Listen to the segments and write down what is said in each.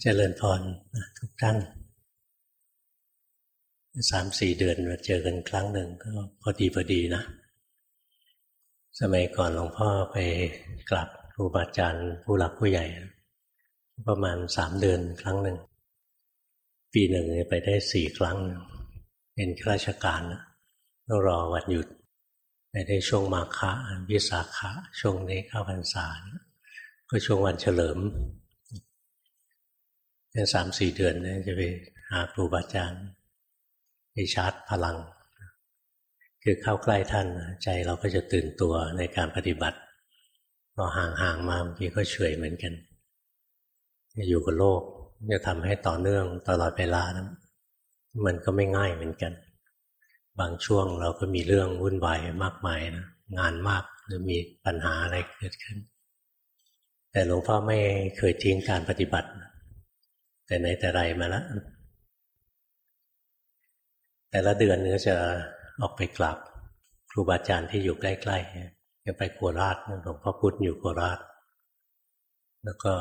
เจริญพรทุกท่านสามสี่เดือนมาเจอกันครั้งหนึ่งก็พอดีพอดีนะ สมัยก่อนหลวงพ่อไปกลับครูบาอาจารย์ผู้หลักผู้ใหญ่ ประมาณสามเดือนครั้งหนึ่ง ปีหนึ่งไปได้สี่ครั้ง เป็นข้าราชการต้องรอวันหยุดไปได้ช่วงมาฆะวิสาขะช่วงนี้เข้าพรรษาก็ช่วงวันเฉลิม แค่สามสี่เดือนเนะจะไปหาครูบาอาจารย์ไปชาร์จพลัง คือเข้าใกล้ท่านใจเราก็จะตื่นตัวในการปฏิบัติพอห่างๆมาบางทีก็เฉยเหมือนกันอยู่กับโลกจะทำให้ต่อเนื่องตลอดเวลานะมันก็ไม่ง่ายเหมือนกัน บางช่วงเราก็มีเรื่องวุ่นวายมากมายนะงานมากหรือมีปัญหาอะไรเกิดขึ้น แต่หลวงพ่อไม่เคยทิ้งการปฏิบัติ แต่ไหนแต่ไรมาแล้วแต่ละเดือนก็จะออกไปกลับครูบาอาจารย์ที่อยู่ใกล้ๆจะไปโคราชหลวงพ่อพุธอยู่โคราช แล้วก็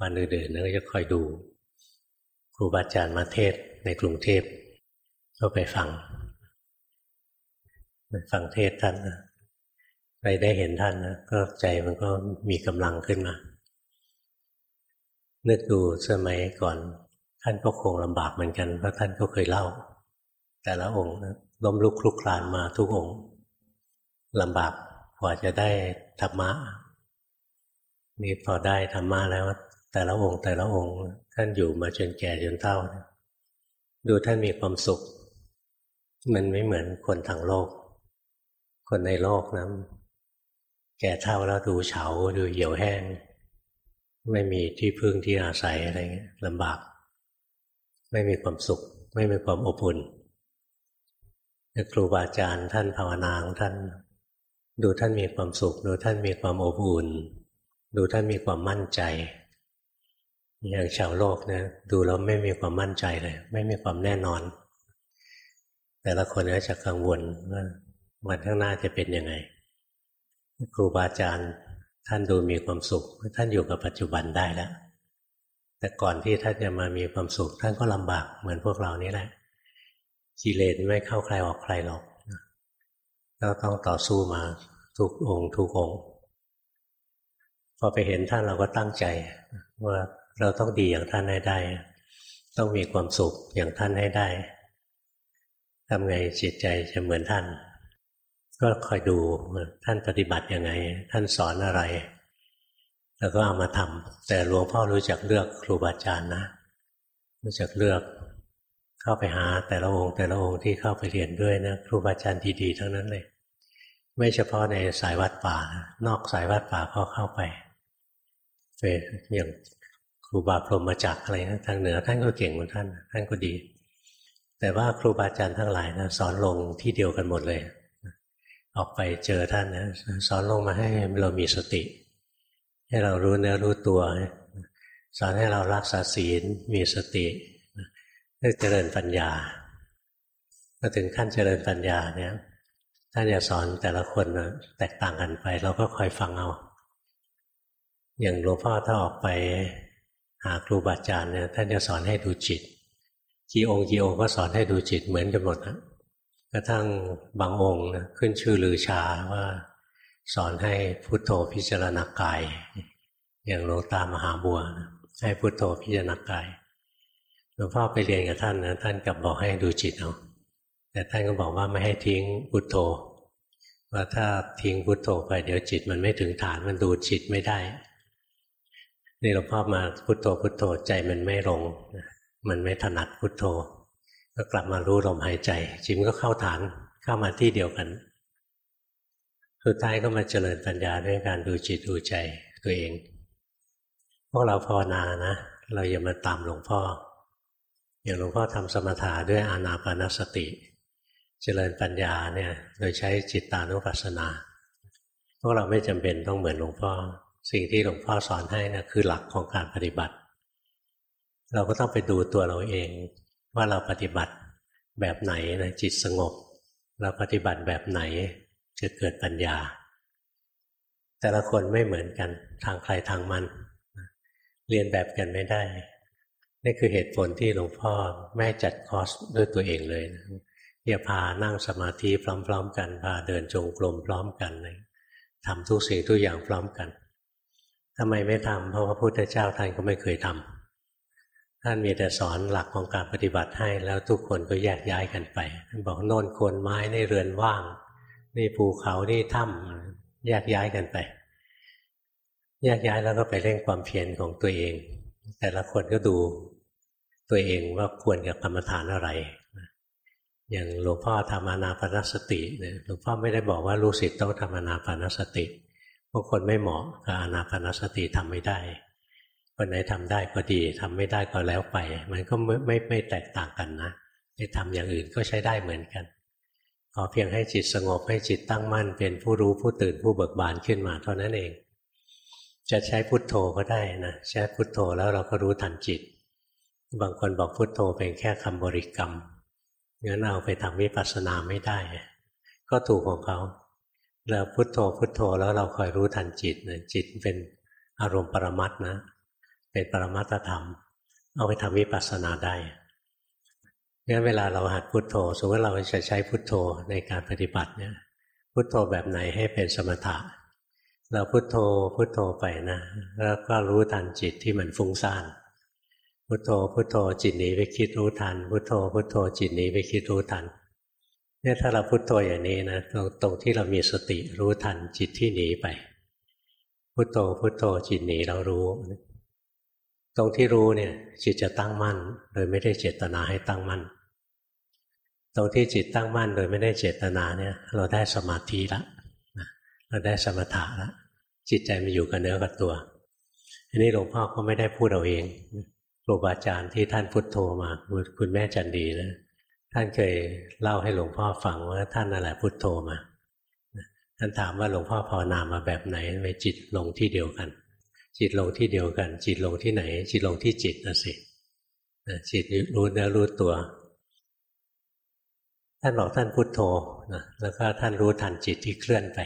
วันอื่นๆก็จะคอยดู ครูบาอาจารย์มาเทศในกรุงเทพก็ไปฟังไปฟังเทศท่านไปได้เห็นท่านนะก็ใจมันก็มีกำลังขึ้นมา นึกดูสมัยก่อนท่านก็คงลำบากเหมือนกันเพราะท่านก็เคยเล่า แต่ละองค์ล้มลุกคลุกคลานมาทุกองค์ลำบากกว่าจะได้ธรรมะนี่พอได้ธรรมะแล้ว แต่ละองค์แต่ละองค์ ท่านอยู่มาจนแก่จนเฒ่า ดูท่านมีความสุข มันไม่เหมือนคนทางโลก คนในโลกนะแก่เท่าแล้วดูเฉาดูเหี่ยวแห้ง ไม่มีที่พึ่งที่อาศัยอะไรเงี้ยลำบาก ไม่มีความสุข ไม่มีความอบอุ่นครูบาอาจารย์ท่านภาวนาของท่าน ดูท่านมีความสุข ดูท่านมีความอบอุ่น ดูท่านมีความมั่นใจ อย่างชาวโลกเนี่ยดูแล้วไม่มีความมั่นใจเลย ไม่มีความแน่นอน แต่ละคนก็จะกังวลว่าวันข้างหน้าจะเป็นยังไง ครูบาอาจารย์ ท่านดูมีความสุขท่านอยู่กับปัจจุบันได้แล้ว แต่ก่อนที่ท่านจะมามีความสุข ท่านก็ลำบากเหมือนพวกเรานี้แหละกิเลสไม่เข้าใครออกใครหรอกเราต้องต่อสู้มาทุกองค์ทุกองค์พอไปเห็นท่านเราก็ตั้งใจ ว่าเราต้องดีอย่างท่านให้ได้ ต้องมีความสุขอย่างท่านให้ได้ทำไงจิตใจจะเหมือนท่าน ก็คอยดูท่านปฏิบัติยังไง ท่านสอนอะไร แล้วก็เอามาทำแต่หลวงพ่อรู้จักเลือกครูบาอาจารย์นะ รู้จักเลือกเข้าไปหาแต่ละองค์ แต่ละองค์ที่เข้าไปเรียนด้วยนะครูบาอาจารย์ดีๆทั้งนั้นเลย ไม่เฉพาะในสายวัดป่านอกสายวัดป่าก็เข้าไปไปอย่างครูบาพรหมจักอะไรนะทางเหนือท่านก็เก่งเหมือนท่าน ท่านก็ดี แต่ว่าครูบาอาจารย์ทั้งหลายนะสอนลงที่เดียวกันหมดเลย ออกไปเจอท่านนะสอนลงมาให้เรามีสติ ให้เรารู้เนื้อรู้ตัว สอนให้เรารักษาศีลมีสติเพื่อเจริญปัญญาพอถึงขั้นเจริญปัญญาเนี่ยท่านจะสอนแต่ละคนแตกต่างกันไป เราก็คอยฟังเอา อย่างหลวงพ่อถ้าออกไปหาครูบาอาจารย์เนี่ยท่านจะสอนให้ดูจิต กี่องค์กี่องค์ก็สอนให้ดูจิตเหมือนกันหมดนะ ระทั่งบางองค์นะขึ้นชื่อลือชาว่า สอนให้พุทโธพิจารณากาย อย่างหลวงตามหาบัวนะให้พุทโธพิจารณากายหลวงพ่อไปเรียนกับท่านนะท่านกลับบอกให้ดูจิตเอาแต่ท่านก็บอกว่าไม่ให้ทิ้งพุทโธว่าถ้าทิ้งพุทโธไปเดี๋ยวจิตมันไม่ถึงฐานมันดูจิตไม่ได้ นี่หลวงพ่อมาพุทโธพุทโธใจมันไม่ลง มันไม่ถนัดพุทโธ ก็กลับมารู้ลมหายใจ จิตก็เข้าฐานเข้ามาที่เดียวกัน สุดท้ายก็มาเจริญปัญญาด้วยการดูจิตดูใจตัวเอง พวกเราภาวนานะ เราอย่ามาตามหลวงพ่อ อย่างหลวงพ่อทำสมถะด้วยอานาปานสติ เจริญปัญญาเนี่ย โดยใช้จิตตานุปัสสนา พวกเราไม่จำเป็นต้องเหมือนหลวงพ่อ สิ่งที่หลวงพ่อสอนให้นะคือหลักของการปฏิบัติ เราก็ต้องไปดูตัวเราเอง ว่าเราปฏิบัติแบบไหนนะจิตสงบ เราปฏิบัติแบบไหนจะเกิดปัญญา แต่ละคนไม่เหมือนกันทางใครทางมัน เรียนแบบกันไม่ได้ นี่คือเหตุผลที่หลวงพ่อแม่จัดคอร์สด้วยตัวเองเลยนะอย่าพานั่งสมาธิพร้อม ๆ กันพาเดินจงกรมพร้อมกันเลยทำทุกสิ่งทุกอย่างพร้อมกันทำไมไม่ทำเพราะว่าพระพุทธเจ้าท่านก็ไม่เคยทำ ท่านมีแต่สอนหลักของการปฏิบัติให้ แล้วทุกคนก็แยกย้ายกันไปท่านบอกโน่นคนไม้ในเรือนว่าง นี่ภูเขานี่ถ้ำแยกย้ายกันไป แยกย้ายแล้วก็ไปเร่งความเพียรของตัวเอง แต่ละคนก็ดูตัวเองว่าควรกับกรรมฐานอะไรอย่างหลวงพ่อทำอนาปนสติเนี่ยหลวงพ่อไม่ได้บอกว่าลูกศิษย์ต้องทำอนาปนสติพวกคนไม่เหมาะกับอนาปนสติทำไม่ได้ คนไหนทำได้ก็ดีทำไม่ได้ก็แล้วไป มันก็ไม่ไม่ไม่แตกต่างกันนะไปทำอย่างอื่นก็ใช้ได้เหมือนกัน ขอเพียงให้จิตสงบให้จิตตั้งมั่น เป็นผู้รู้ผู้ตื่นผู้เบิกบานขึ้นมาเท่านั้นเอง จะใช้พุทโธก็ได้นะใช้พุทโธแล้วเราก็รู้ทันจิต บางคนบอกพุทโธเป็นแค่คำบริกรรมงั้นเอาไปทำวิปัสสนาไม่ได้ ก็ถูกของเขาเราพุโทโธพุโทโธแล้วเราคอยรู้ทันจิตนะจิตเป็นอารมณ์ปรมัตนะ เป็นปรมัตธรรม เอาไปทำวิปัสสนาได้งั้นเวลาเราหัดพุโทโธสมมติเราจะใช้พุโทโธในการปฏิบัติเนี่ย พุโทโธแบบไหนให้เป็นสมถะ เราพุโทโธพุโทโธไปนะ แล้วก็รู้ทันจิตที่มันฟุ้งซ่านพุทโธพุทโธจิตหนีไปคิดรู้ทัน พุทโธพุทโธจิตหนีไปคิดรู้ทันเนี่ยถ้าเราพุทโธอย่างนี้นะตรงตรงที่เรามีสติรู้ทันจิตที่หนีไป พุทโธพุทโธจิตหนีเรารู้ ตรงที่รู้เนี่ยจิตจะตั้งมั่น โดยไม่ได้เจตนาให้ตั้งมั่น ตรงที่จิตตั้งมั่น โดยไม่ได้เจตนาเนี่ย เราได้สมาธิละเราได้สมถะละจิตใจมันอยู่กับเนื้อกับตัว อันนี้หลวงพ่อก็ไม่ได้พูดเอาเองครูบาอาจารย์ที่ท่านพุทโธมาคุณแม่จันดีนะท่านเคยเล่าให้หลวงพ่อฟังว่าท่านนั่นแหละพุทโธมาท่านถามว่าหลวงพ่อภาวนามาแบบไหนไปจิตลงที่เดียวกัน จิตลงที่เดียวกัน จิตลงที่ไหน จิตลงที่จิตนะสิจิตรู้เนื้อรู้ตัว ท่านบอกท่านพุทโธนะแล้วก็ท่านรู้ทันจิตที่เคลื่อนไป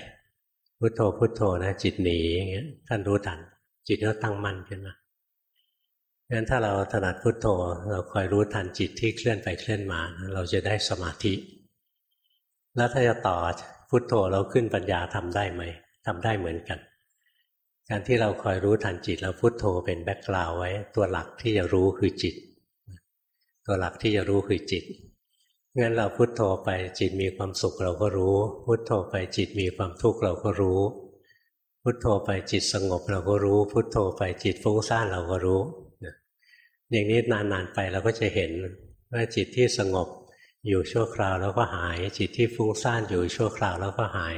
พุทโธพุทโธนะจิตหนีอย่างเงี้ยท่านรู้ทัน จิตก็ตั้งมั่นขึ้นมางั้นถ้าเราถนัดพุทโธ เราคอยรู้ทันจิตที่เคลื่อนไปเคลื่อนมา เราจะได้สมาธิ แล้วถ้าจะต่อพุทโธเราขึ้นปัญญาทำได้ไหมทำได้เหมือนกัน การที่เราคอยรู้ทันจิตเราพุทโธเป็นแบ็กกราวไว้ ตัวหลักที่จะรู้คือจิต ตัวหลักที่จะรู้คือจิตงั้นเราพุทโธไปจิตมีความสุขเราก็รู้ พุทโธไปจิตมีความทุกข์เราก็รู้ พุทโธไปจิตสงบเราก็รู้ พุทโธไปจิตฟุ้งซ่านเราก็รู้อย่างนี้นานๆไปเราก็จะเห็นว่าจิตที่สงบอยู่ชั่วคราวแล้วก็หาย จิตที่ฟุ้งซ่านอยู่ชั่วคราวแล้วก็หาย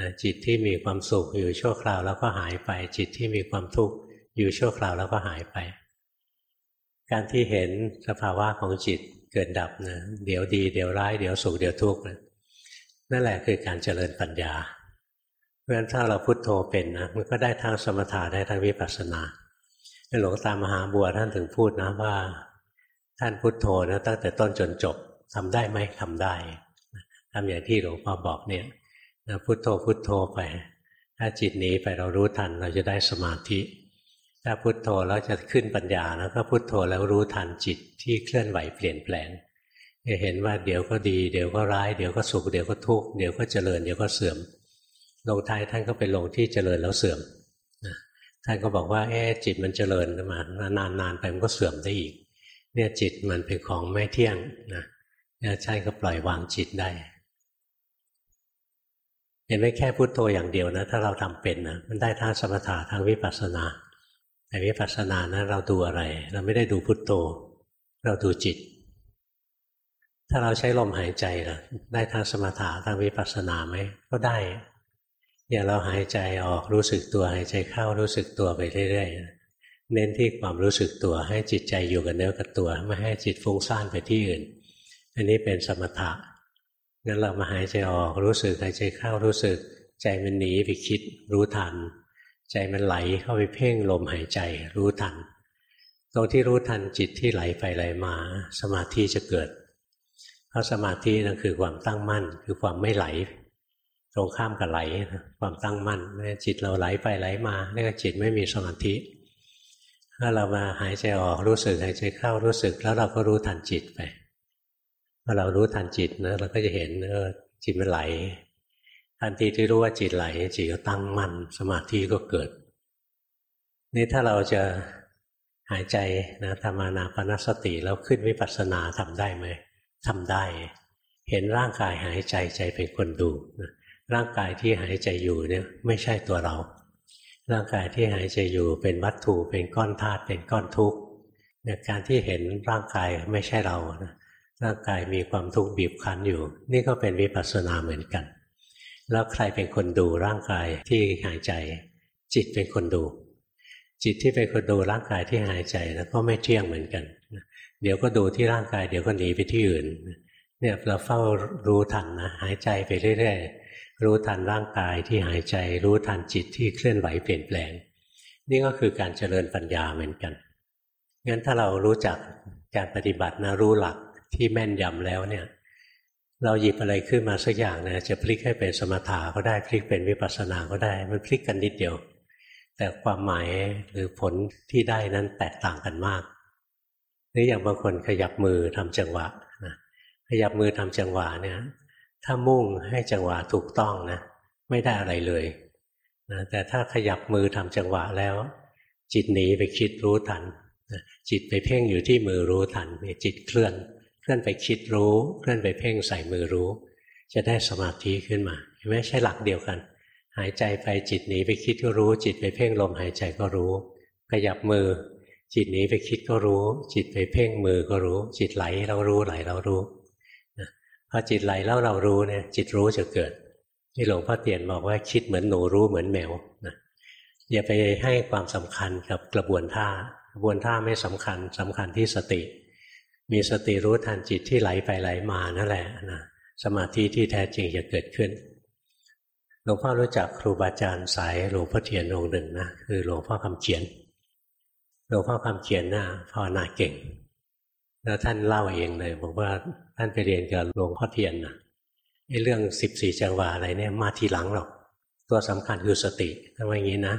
นะจิตที่มีความสุขอยู่ชั่วคราวแล้วก็หายไป จิตที่มีความทุกข์อยู่ชั่วคราวแล้วก็หายไป การที่เห็นสภาวะของจิตเกิดดับนะเดี๋ยวดี เดี๋ยวร้ายเดี๋ยวสุขเดี๋ยวทุกข์นั่นแหละคือการเจริญปัญญา เพราะฉะนั้นถ้าเราพุโทโธเป็นนะมันก็ได้ทั้งสมถะได้ทั้งวิปัสสนาหลวงตามหาบัวท่านถึงพูดนะว่า ท่านพุทโธนะตั้งแต่ต้นจนจบทำได้ไหมทำได้ทำอย่างที่หลวงพ่อบอกเนี่ย พุทโธพุทโธไป ถ้าจิตหนีไปเรารู้ทันเราจะได้สมาธิ ถ้าพุทโธแล้วจะขึ้นปัญญาแล้วก็พุทโธแล้วรู้ทันจิตที่เคลื่อนไหวเปลี่ยนแปลงจะเห็นว่าเดี๋ยวก็ดี เดี๋ยวก็ร้ายเดี๋ยวก็สุขเดี๋ยวก็ทุกข์เดี๋ยวก็เจริญเดี๋ยวก็เสื่อมลงท้ายท่านก็ไปลงที่เจริญแล้วเสื่อมท่านก็บอกว่าเอ๊จิตมันเจริญมานานๆไปมันก็เสื่อมได้อีก เนี่ยจิตมันเป็นของไม่เที่ยงนะเนี่ยใช่ก็ปล่อยวางจิตได้ เห็นไหมแค่พุโทโธอย่างเดียวนะ ถ้าเราทำเป็นนะมันได้ทั้งสมถะทั้งวิปัสสนาแต่วิปัสสนานะเราดูอะไร เราไม่ได้ดูพุโทโธ เราดูจิต ถ้าเราใช้ลมหายใจล่ะ ได้ทั้งสมถะทั้งวิปัสสนาไหมก็ได้อย่าเราหายใจออกรู้สึกตัวหายใจเข้ารู้สึกตัวไปเรื่อยๆเน้นที่ความรู้สึกตัวให้จิตใจอยู่กับเนื้อกับตัว ไม่ให้จิตฟุ้งซ่านไปที่อื่น อันนี้เป็นสมถะ งั้นเรามาหายใจออกรู้สึกหายใจเข้ารู้สึก ใจมันหนีไปคิดรู้ทัน ใจมันไหลเข้าไปเพ่งลมหายใจรู้ทัน ตรงที่รู้ทันจิตที่ไหลไปไหลมา สมาธิจะเกิด เพราะสมาธินั่นคือความตั้งมั่น คือความไม่ไหล ตรงข้ามกับไหลความตั้งมั่นจิตเราไหลไปไหลมาเรียกว่าจิตไม่มีสมาธิถ้าเรามาหายใจออกรู้สึกหายใจเข้ารู้สึกแล้วเราก็รู้ทันจิตไป อเรารู้ทันจิตนะเราก็จะเห็นเออจิตมันไหล ทันทีที่รู้ว่าจิตไหล จิตก็ตั้งมั่นสมาธิก็เกิด นี่ถ้าเราจะหายใจนะทำานาปนสติแล้วขึ้นวิปัสสนาทำได้ไหมทำได้ เห็นร่างกายหายใจใจเป็นคนดูนะร่างกายที่หายใจอยู่เนี่ยไม่ใช่ตัวเรา ร่างกายที่หายใจอยู่เป็นวัตถุเป็นก้อนธาตุเป็นก้อนทุกข์การที่เห็นร่างกายไม่ใช่เรานะ ร่างกายมีความทุกข์บีบคั้นอยู่ นี่ก็เป็นวิปัสสนาเหมือนกัน แล้วใครเป็นคนดูร่างกายที่หายใจ จิตเป็นคนดู จิตที่เป็นคนดูร่างกายที่หายใจแล้วก็ไม่เที่ยงเหมือนกัน เดี๋ยวก็ดูที่ร่างกายเดี๋ยวก็หนีไปที่อื่น เนี่ยเราเฝ้ารู้ทันนะหายใจไปเรื่อยๆรู้ทันร่างกายที่หายใจ รู้ทันจิตที่เคลื่อนไหวเปลี่ยนแปลง นี่ก็คือการเจริญปัญญาเหมือนกันงั้นถ้าเรารู้จักการปฏิบัตินะรู้หลัก ที่แม่นยำแล้วเนี่ย เราหยิบอะไรขึ้นมาสักอย่างนะจะพลิกให้เป็นสมถะก็ได้พลิกเป็นวิปัสสนาก็ได้ มันพลิกกันนิดเดียว แต่ความหมายหรือผลที่ได้นั้นแตกต่างกันมากหรืออย่างบางคนขยับมือทำจังหวะนะขยับมือทำจังหวะเนี่ย ถ้ามุ่งให้จังหวะถูกต้องนะไม่ได้อะไรเลยนะแต่ถ้าขยับมือทำจังหวะแล้ว จิตหนีไปคิดรู้ทันจิตไปเพ่งอยู่ที่มือรู้ทันจิตเคลื่อน เคลื่อนไปคิดรู้ เคลื่อนไปเพ่งใส่มือรู้ จะได้สมาธิขึ้นมาไม่ใช่หลักเดียวกัน หายใจไปจิตหนีไปคิดก็รู้ จิตไปเพ่งลมหายใจก็รู้ ขยับมือ จิตหนีไปคิดก็รู้ จิตไปเพ่งมือก็รู้ จิตไหลเรารู้ไหลเรารู้พอจิตไหลแล้วเรารู้เนี่ยจิตรู้จะเกิดที่หลวงพ่อเตียนบอกว่าคิดเหมือนหนูรู้เหมือนแมวนะอย่าไปให้ความสำคัญกับกระบวนท่ากระบวนท่าไม่สำคัญสำคัญที่สติ มีสติรู้ทันจิตที่ไหลไปไหลมานั่นแหละนะสมาธิที่แท้จริงจะเกิดขึ้นหลวงพ่อรู้จักครูบาอาจารย์สายหลวงพ่อเทียนองค์หนึ่งนะคือหลวงพ่อคำเขียนหลวงพ่อคำเขียนนะ่ะภาวนาเก่ง แล้วท่านเล่าเองเลยบอกว่าท่านไปเรียนกับหลวงพ่อเทียนนะไอ้เรื่องสิบสี่จังหวะอะไรเนี่ยมาทีหลังหรอก ตัวสำคัญคือสติถ้าว่าอย่างนี้นะ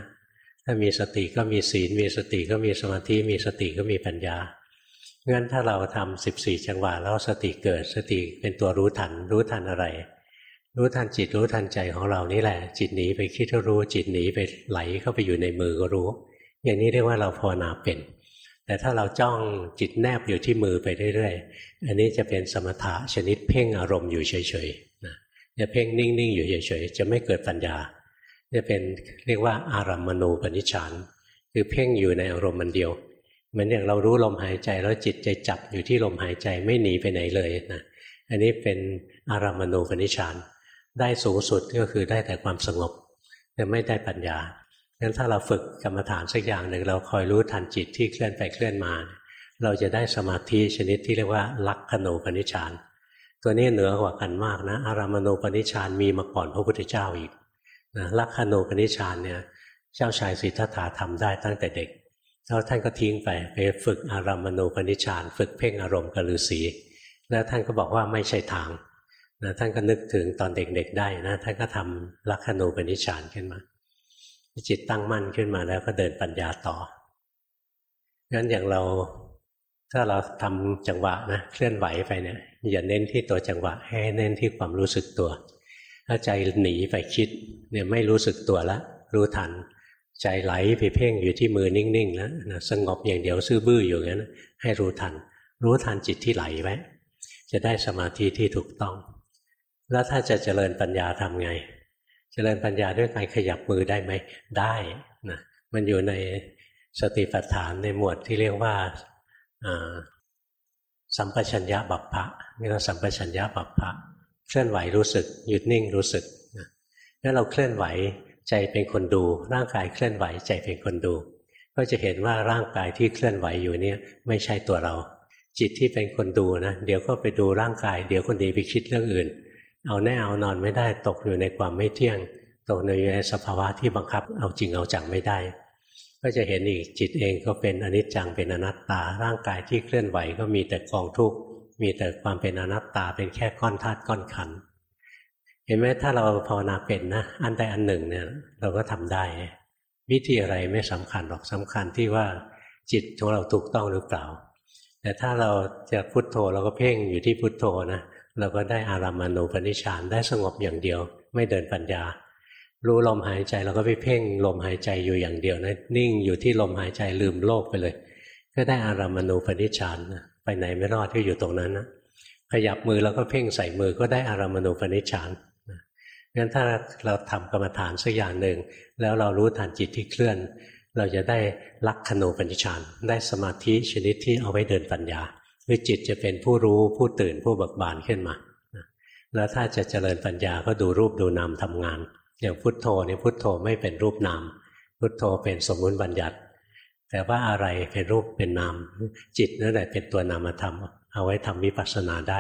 ถ้ามีสติก็มีศีลมีสติก็มีสมาธิมีสติก็มีปัญญา งั้นถ้าเราทำสิบสี่จังหวะแล้วสติเกิดสติเป็นตัวรู้ทัน รู้ทันอะไร รู้ทันจิตรู้ทันใจของเรานี่แหละ จิตหนีไปคิดก็รู้ จิตหนีไปไหลเข้าไปอยู่ในมือก็รู้ อย่างนี้เรียกว่าเราภาวนาเป็น แต่ถ้าเราจ้องจิตแนบอยู่ที่มือไปเรื่อยๆอันนี้จะเป็นสมถะชนิดเพ่งอารมณ์อยู่เฉยๆนะจะเพ่งนิ่งๆอยู่เฉยๆจะไม่เกิดปัญญาจะเป็นเรียกว่าอารัมมณูปนิชฌานคือเพ่งอยู่ในอารมณ์มันเดียว เหมือนอย่างเรารู้ลมหายใจแล้วจิตใจจับอยู่ที่ลมหายใจไม่หนีไปไหนเลยนะอันนี้เป็นอารามณูปนิชานได้สูงสุดก็คือได้แต่ความสงบ แต่ไม่ได้ปัญญางั้นถ้าเราฝึกกรรมฐานสักอย่างหนึ่งเราคอยรู้ทันจิตที่เคลื่อนไปเคลื่อนมา เราจะได้สมาธิชนิดที่เรียกว่าลักขณูปนิชานตัวนี้เหนือกว่ากันมากนะ อารามณูปนิชานมีมาก่อนพระพุทธเจ้าอีกนะลักขณูปนิชานเนี่ยเจ้าชายสิทธัตถะทำได้ตั้งแต่เด็ก แล้วท่านก็ทิ้งไปไปฝึกอารามณูปนิชานฝึกเพ่งอารมณ์กับฤาษีแล้วท่านก็บอกว่าไม่ใช่ทางนะท่านก็นึกถึงตอนเด็กๆได้นะท่านก็ทำลักขณูปนิชานขึ้นมา จิตตั้งมั่นขึ้นมาแล้วก็เดินปัญญาต่องั้นอย่างเราถ้าเราทำจังหวะนะเคลื่อนไหวไปเนี่ยอย่าเน้นที่ตัวจังหวะให้เน้นที่ความรู้สึกตัว ถ้าใจหนีไปคิดเนี่ยไม่รู้สึกตัวแล้วรู้ทัน ใจไหลไปเพ่งอยู่ที่มือนิ่งๆแล้วนะสงบอย่างเดียวซื่อบื้ออยู่งั้นให้รู้ทัน รู้ทันจิตที่ไหลไว้จะได้สมาธิที่ถูกต้อง แล้วถ้าจะเจริญปัญญาทำไง เจริญปัญญาด้วยการขยับมือได้ไหมได้นะมันอยู่ในสติปัฏฐานในหมวดที่เรียกว่าสัมปชัญญะบัพพะนี่เราสัมปชัญญะบัพพะ เคลื่อนไหวรู้สึก หยุดนิ่งรู้สึกนั่นเราเคลื่อนไหว ใจเป็นคนดู ร่างกายเคลื่อนไหว ใจเป็นคนดู ก็จะเห็นว่าร่างกายที่เคลื่อนไหวอยู่เนี่ยไม่ใช่ตัวเรา จิตที่เป็นคนดูนะเดี๋ยวก็ไปดูร่างกาย เดี๋ยวคนดีไปคิดเรื่องอื่น เอาแน่เอานอนไม่ได้ตกอยู่ในความไม่เที่ยง ตกในสภาวะที่บังคับ เอาจริงเอาจังไม่ได้ ก็จะเห็นอีกจิตเองก็เป็นอนิจจังเป็นอนัตตา ร่างกายที่เคลื่อนไหวก็มีแต่กองทุกข์มีแต่ความเป็นอนัตตาเป็นแค่ก้อนธาตุก้อนขันธ์ ห็นไหมถ้าเราภาวนาเป็นนะอันใดอันหนึ่งเนี่ย เราก็ทำได้ วิธีอะไรไม่สำคัญหรอกสำคัญที่ว่าจิตของเราถูกต้องหรือเปล่า แต่ถ้าเราจะพุทโธเราก็เพ่งอยู่ที่พุทโธนะเราก็ได้อารามานูปนิชานได้สงบอย่างเดียว ไม่เดินปัญญา รู้ลมหายใจเราก็ไปเพ่งลมหายใจอยู่อย่างเดียวนะนิ่งอยู่ที่ลมหายใจลืมโลกไปเลย ก็ได้อารามานูปนิชานไปไหนไม่รอดก็อยู่ตรงนั้นนะขยับมือแล้วก็เพ่งใส่มือก็ได้อารามานูปนิชาน งั้นถ้าเราทำกรรมฐานสักอย่างหนึ่ง แล้วเรารู้ทันจิตที่เคลื่อน เราจะได้ลักขณูปนิชานได้สมาธิชนิดที่เอาไว้เดินปัญญาคือจิตจะเป็นผู้รู้ผู้ตื่นผู้เบิกบานขึ้นมาแล้วถ้าจะเจริญปัญญาก็ดูรูปดูนามทำงาน อย่างพุทโธเนี่ยพุทโธไม่เป็นรูปนาม พุทโธเป็นสมมุติบัญญัติ แต่ว่าอะไรเป็นรูปเป็นนาม จิตนั่นแหละเป็นตัวนามธรรม เอาไว้ทำวิปัสสนาได้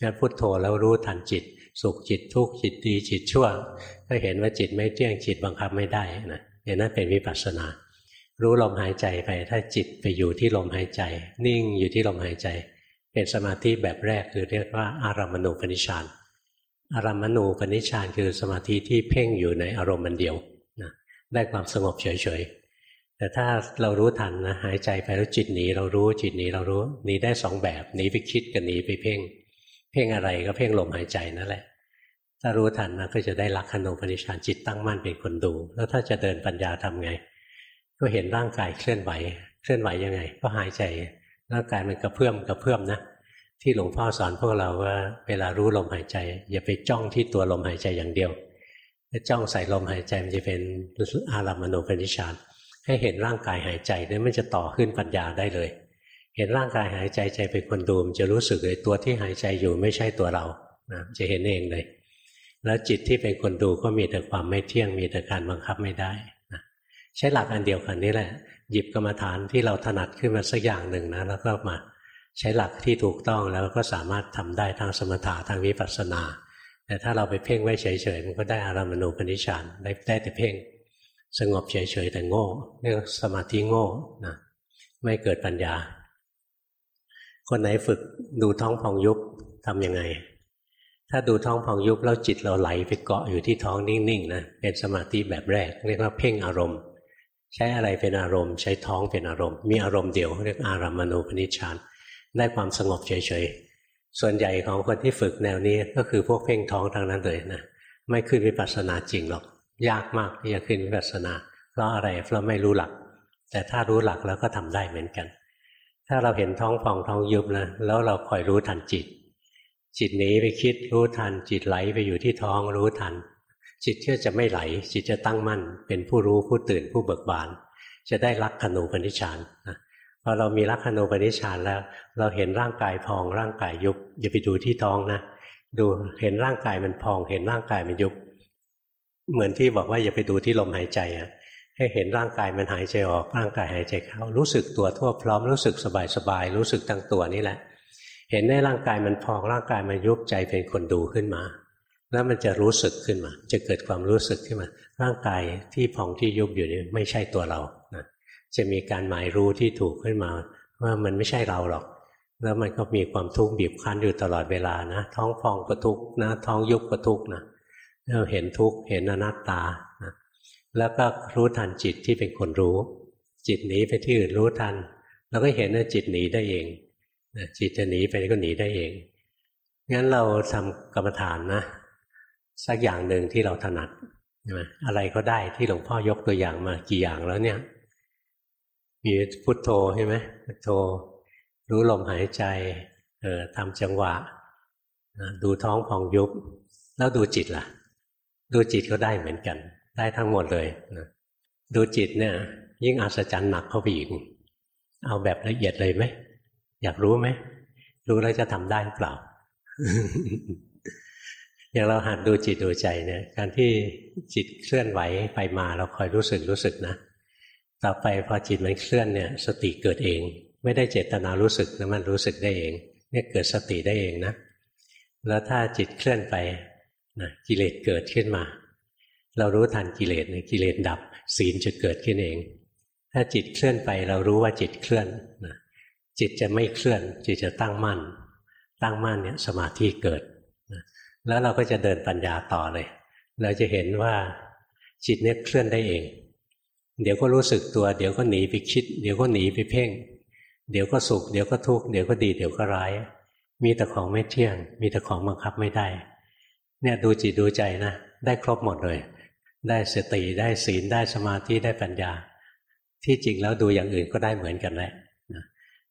งั้นพุทโธแล้วรู้ทันจิต สุขจิตทุกข์จิตดีจิตชั่วถ้าเห็นว่าจิตไม่เที่ยงจิตบังคับไม่ได้นะอย่างนั้นเป็นวิปัสสนา รู้ลมหายใจไป ถ้าจิตไปอยู่ที่ลมหายใจ นิ่งอยู่ที่ลมหายใจ เป็นสมาธิแบบแรกคือเรียกว่าอารามณูปนิชานอารามณูปนิชานคือสมาธิที่เพ่งอยู่ในอารมณ์มันเดียวนะได้ความสงบเฉยๆแต่ถ้าเรารู้ทันนะหายใจไปแล้วจิตหนีเรารู้จิตหนีเรารู้หนีได้สองแบบหนีไปคิดกับหนีไปเพ่ง พ่งอะไรก็เพ่งลมหายใจนั่นแหละ ถ้ารู้ทันนะก็จะได้ลักขณูปนิชานจิตตั้งมั่นเป็นคนดู แล้วถ้าจะเดินปัญญาทำไง ก็เห็นร่างกายเคลื่อนไหว เคลื่อนไหวยังไง ก็หายใจ ร่างกายมันกระเพื่อมกระเพื่อมนะ ที่หลวงพ่อสอนพวกเราว่าเวลารู้ลมหายใจ อย่าไปจ้องที่ตัวลมหายใจอย่างเดียว ถ้าจ้องใส่ลมหายใจมันจะเป็นอารามณูปนิชานให้เห็นร่างกายหายใจนี่มันจะต่อขึ้นปัญญาได้เลย เห็นร่างกายหายใจใจเป็นคนดูมันจะรู้สึกเลยตัวที่หายใจอยู่ไม่ใช่ตัวเรานะจะเห็นเองเลย แล้วจิตที่เป็นคนดูก็มีแต่ความไม่เที่ยงมีแต่การบังคับไม่ได้ใช้หลักอันเดียวกันนี้แหละ หยิบกรรมฐานที่เราถนัดขึ้นมาสักอย่างหนึ่งนะแล้วก็มาใช้หลักที่ถูกต้องแล้วก็สามารถทำได้ทั้งสมถะทั้งวิปัสสนา แต่ถ้าเราไปเพ่งไว้เฉยๆมันก็ได้อารามณูปนิชานได้ได้แต่เพ่ง สงบเฉยๆแต่โง่เรียกสมาธิโง่นะไม่เกิดปัญญา คนไหนฝึกดูท้องพองยุบทำยังไง ถ้าดูท้องพองยุบแล้วจิตเราไหลไปเกาะอยู่ที่ท้องนิ่งๆนะเป็นสมาธิแบบแรกเรียกว่าเพ่งอารมณ์ ใช้อะไรเป็นอารมณ์ ใช้ท้องเป็นอารมณ์ มีอารมณ์เดียวเรียกอารามณูปนิชฌานได้ความสงบเฉยๆ ส่วนใหญ่ของคนที่ฝึกแนวนี้ก็คือพวกเพ่งท้องทางนั้นเลยนะไม่ขึ้นวิปัสสนาจริงหรอก ยากมากที่จะขึ้นวิปัสสนา เพราะอะไรเพราะไม่รู้หลัก แต่ถ้ารู้หลักแล้วก็ทำได้เหมือนกัน ถ้าเราเห็นท้องฟองท้องยุบนะแล้วเราคอยรู้ทันจิต จิตหนีไปคิดรู้ทัน จิตไหลไปอยู่ที่ท้องรู้ทัน จิตก็จะไม่ไหล จิตจะตั้งมั่น เป็นผู้รู้ผู้ตื่นผู้เบิกบาน จะได้รักขณูปนิชานนะพอเรามีรักขณูปนิชานแล้ว เราเห็นร่างกายพองร่างกายยุบอย่าไปดูที่ท้องนะดูเห็นร่างกายมันพอง เห็นร่างกายมันยุบเหมือนที่บอกว่าอย่าไปดูที่ลมหายใจอะ ให้เห็นร่างกายมันหายใจออก ร่างกายหายใจเข้า รู้สึกตัวทั่วพร้อมรู้สึกสบายสบายรู้สึกทั้งตัวนี่แหละ เห็นในร่างกายมันพองร่างกายมันยุบใจเป็นคนดูขึ้นมา แล้วมันจะรู้สึกขึ้นมา จะเกิดความรู้สึกขึ้นมา ร่างกายที่พองที่ยุบอยู่นี่ไม่ใช่ตัวเรานะจะมีการหมายรู้ที่ถูกขึ้นมา ว่ามันไม่ใช่เราหรอก แล้วมันก็มีความทุกข์บีบคั้นอยู่ตลอดเวลานะ ท้องพองก็ทุกข์นะ ท้องยุบก็ทุกข์นะเราเห็นทุกข์เห็นอนัตตา แล้วก็รู้ทันจิตที่เป็นคนรู้ จิตหนีไปที่อื่นรู้ทัน แล้วก็เห็นว่าจิตหนีได้เองจิตจะหนีไปก็หนีได้เอง งั้นเราทำกรรมฐานนะ สักอย่างหนึ่งที่เราถนัดอะไรก็ได้ที่หลวงพ่อยกตัวอย่างมากี่อย่างแล้วเนี่ย มีพุทโธใช่ไหมพุทโธ รู้ลมหายใจเออทำจังหวะดูท้องพองยุบแล้วดูจิตล่ะ ดูจิตก็ได้เหมือนกัน ได้ทั้งหมดเลยนะดูจิตเนี่ย ยิ่งอัศจรรย์หนักเข้าไปอีก เอาแบบละเอียดเลยไหม อยากรู้ไหม รู้แล้วจะทำได้หรือเปล่า อย่างเราหัดดูจิตดูใจเนี่ย การที่จิตเคลื่อนไหวไปมาเราคอยรู้สึกรู้สึกนะ ต่อไปพอจิตมันเคลื่อนเนี่ย สติเกิดเอง ไม่ได้เจตนารู้สึกนะมันรู้สึกได้เอง เนี่ยเกิดสติได้เองนะ แล้วถ้าจิตเคลื่อนไปนะกิเลสเกิดขึ้นมา เรารู้ทันกิเลสเนี่ยกิเลสดับ ศีลจะเกิดขึ้นเอง ถ้าจิตเคลื่อนไปเรารู้ว่าจิตเคลื่อนนะจิตจะไม่เคลื่อน จิตจะตั้งมั่น ตั้งมั่นเนี่ยสมาธิเกิดแล้วเราก็จะเดินปัญญาต่อเลย เราจะเห็นว่าจิตเนี่ยเคลื่อนได้เอง เดี๋ยวก็รู้สึกตัว เดี๋ยวก็หนีไปคิด เดี๋ยวก็หนีไปเพ่ง เดี๋ยวก็สุข เดี๋ยวก็ทุกข์ เดี๋ยวก็ดี เดี๋ยวก็ร้าย มีแต่ของไม่เที่ยง มีแต่ของบังคับไม่ได้ เนี่ยดูจิตดูใจนะ ได้ครบหมดเลย ได้สติได้ศีลได้สมาธิได้ปัญญา ที่จริงแล้วดูอย่างอื่นก็ได้เหมือนกันแหละ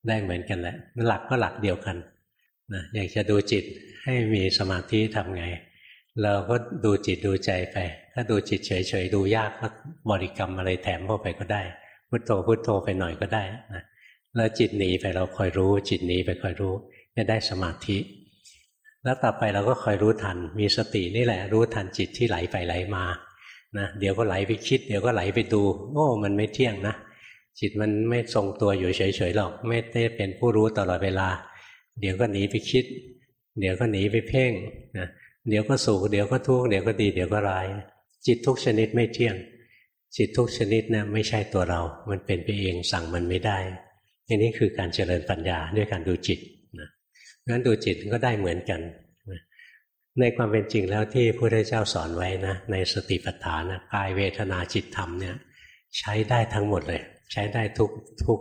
ได้เหมือนกันแหละหลักก็หลักเดียวกันนะอยากจะดูจิตให้มีสมาธิทำไง เราก็ดูจิตดูใจไป ถ้าดูจิตเฉยๆดูยากก็บริกรรมอะไรแถมเข้าไปก็ได้ พุทโธพุทโธไปหน่อยก็ได้นะแล้วจิตหนีไปเราคอยรู้ จิตหนีไปคอยรู้จะได้สมาธิ แล้วต่อไปเราก็คอยรู้ทัน มีสตินี่แหละรู้ทันจิตที่ไหลไปไหลมา นะเดี๋ยวก็ไหลไปคิด เดี๋ยวก็ไหลไปดูโอ้มันไม่เที่ยงนะจิตมันไม่ทรงตัวอยู่เฉยๆหรอก ไม่ได้เป็นผู้รู้ตลอดเวลา เดี๋ยวก็หนีไปคิด เดี๋ยวก็หนีไปเพ่งนะเดี๋ยวก็สุขเดี๋ยวก็ทุกข์เดี๋ยวก็ดีเดี๋ยวก็ร้าย จิตทุกชนิดไม่เที่ยง จิตทุกชนิดนะไม่ใช่ตัวเรา มันเป็นไปเองสั่งมันไม่ได้อันนี้คือการเจริญปัญญาด้วยการดูจิตนะงั้นดูจิตก็ได้เหมือนกัน ในความเป็นจริงแล้วที่พระพุทธเจ้าสอนไว้นะในสติปัฏฐานนะกายเวทนาจิตธรรมเนี่ยใช้ได้ทั้งหมดเลย ใช้ได้ทุกทุก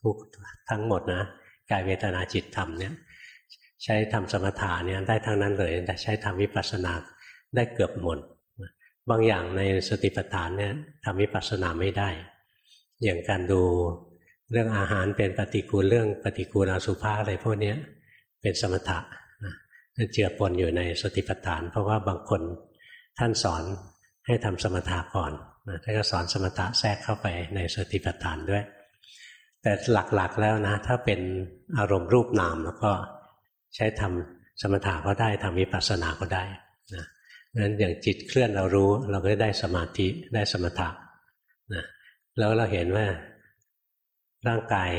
ทุกทั้งหมดนะกายเวทนาจิตธรรมเนี่ยใช้ทำสมถะเนี่ยได้ทั้งนั้นเลยแต่ใช้ทำวิปัสสนาได้เกือบหมดบางอย่างในสติปัฏฐานเนี่ยทำวิปัสสนาไม่ได้ อย่างการดูเรื่องอาหารเป็นปฏิกูลเรื่องปฏิกูลอสุภะอะไรพวกนี้เป็นสมถะ เจือปนอยู่ในสติปัฏฐาน เพราะว่าบางคนท่านสอนให้ทำสมถะก่อนนะท่านก็สอนสมถะแทรกเข้าไปในสติปัฏฐานด้วย แต่หลักๆแล้วนะ ถ้าเป็นอารมณ์รูปนามแล้วก็ใช้ทำสมถะก็ได้ทำวิปัสสนาก็ได้นะนั้นอย่างจิตเคลื่อนเรารู้ เราก็ได้สมาธิได้สมถะนะแล้วเราเห็นว่าร่างกาย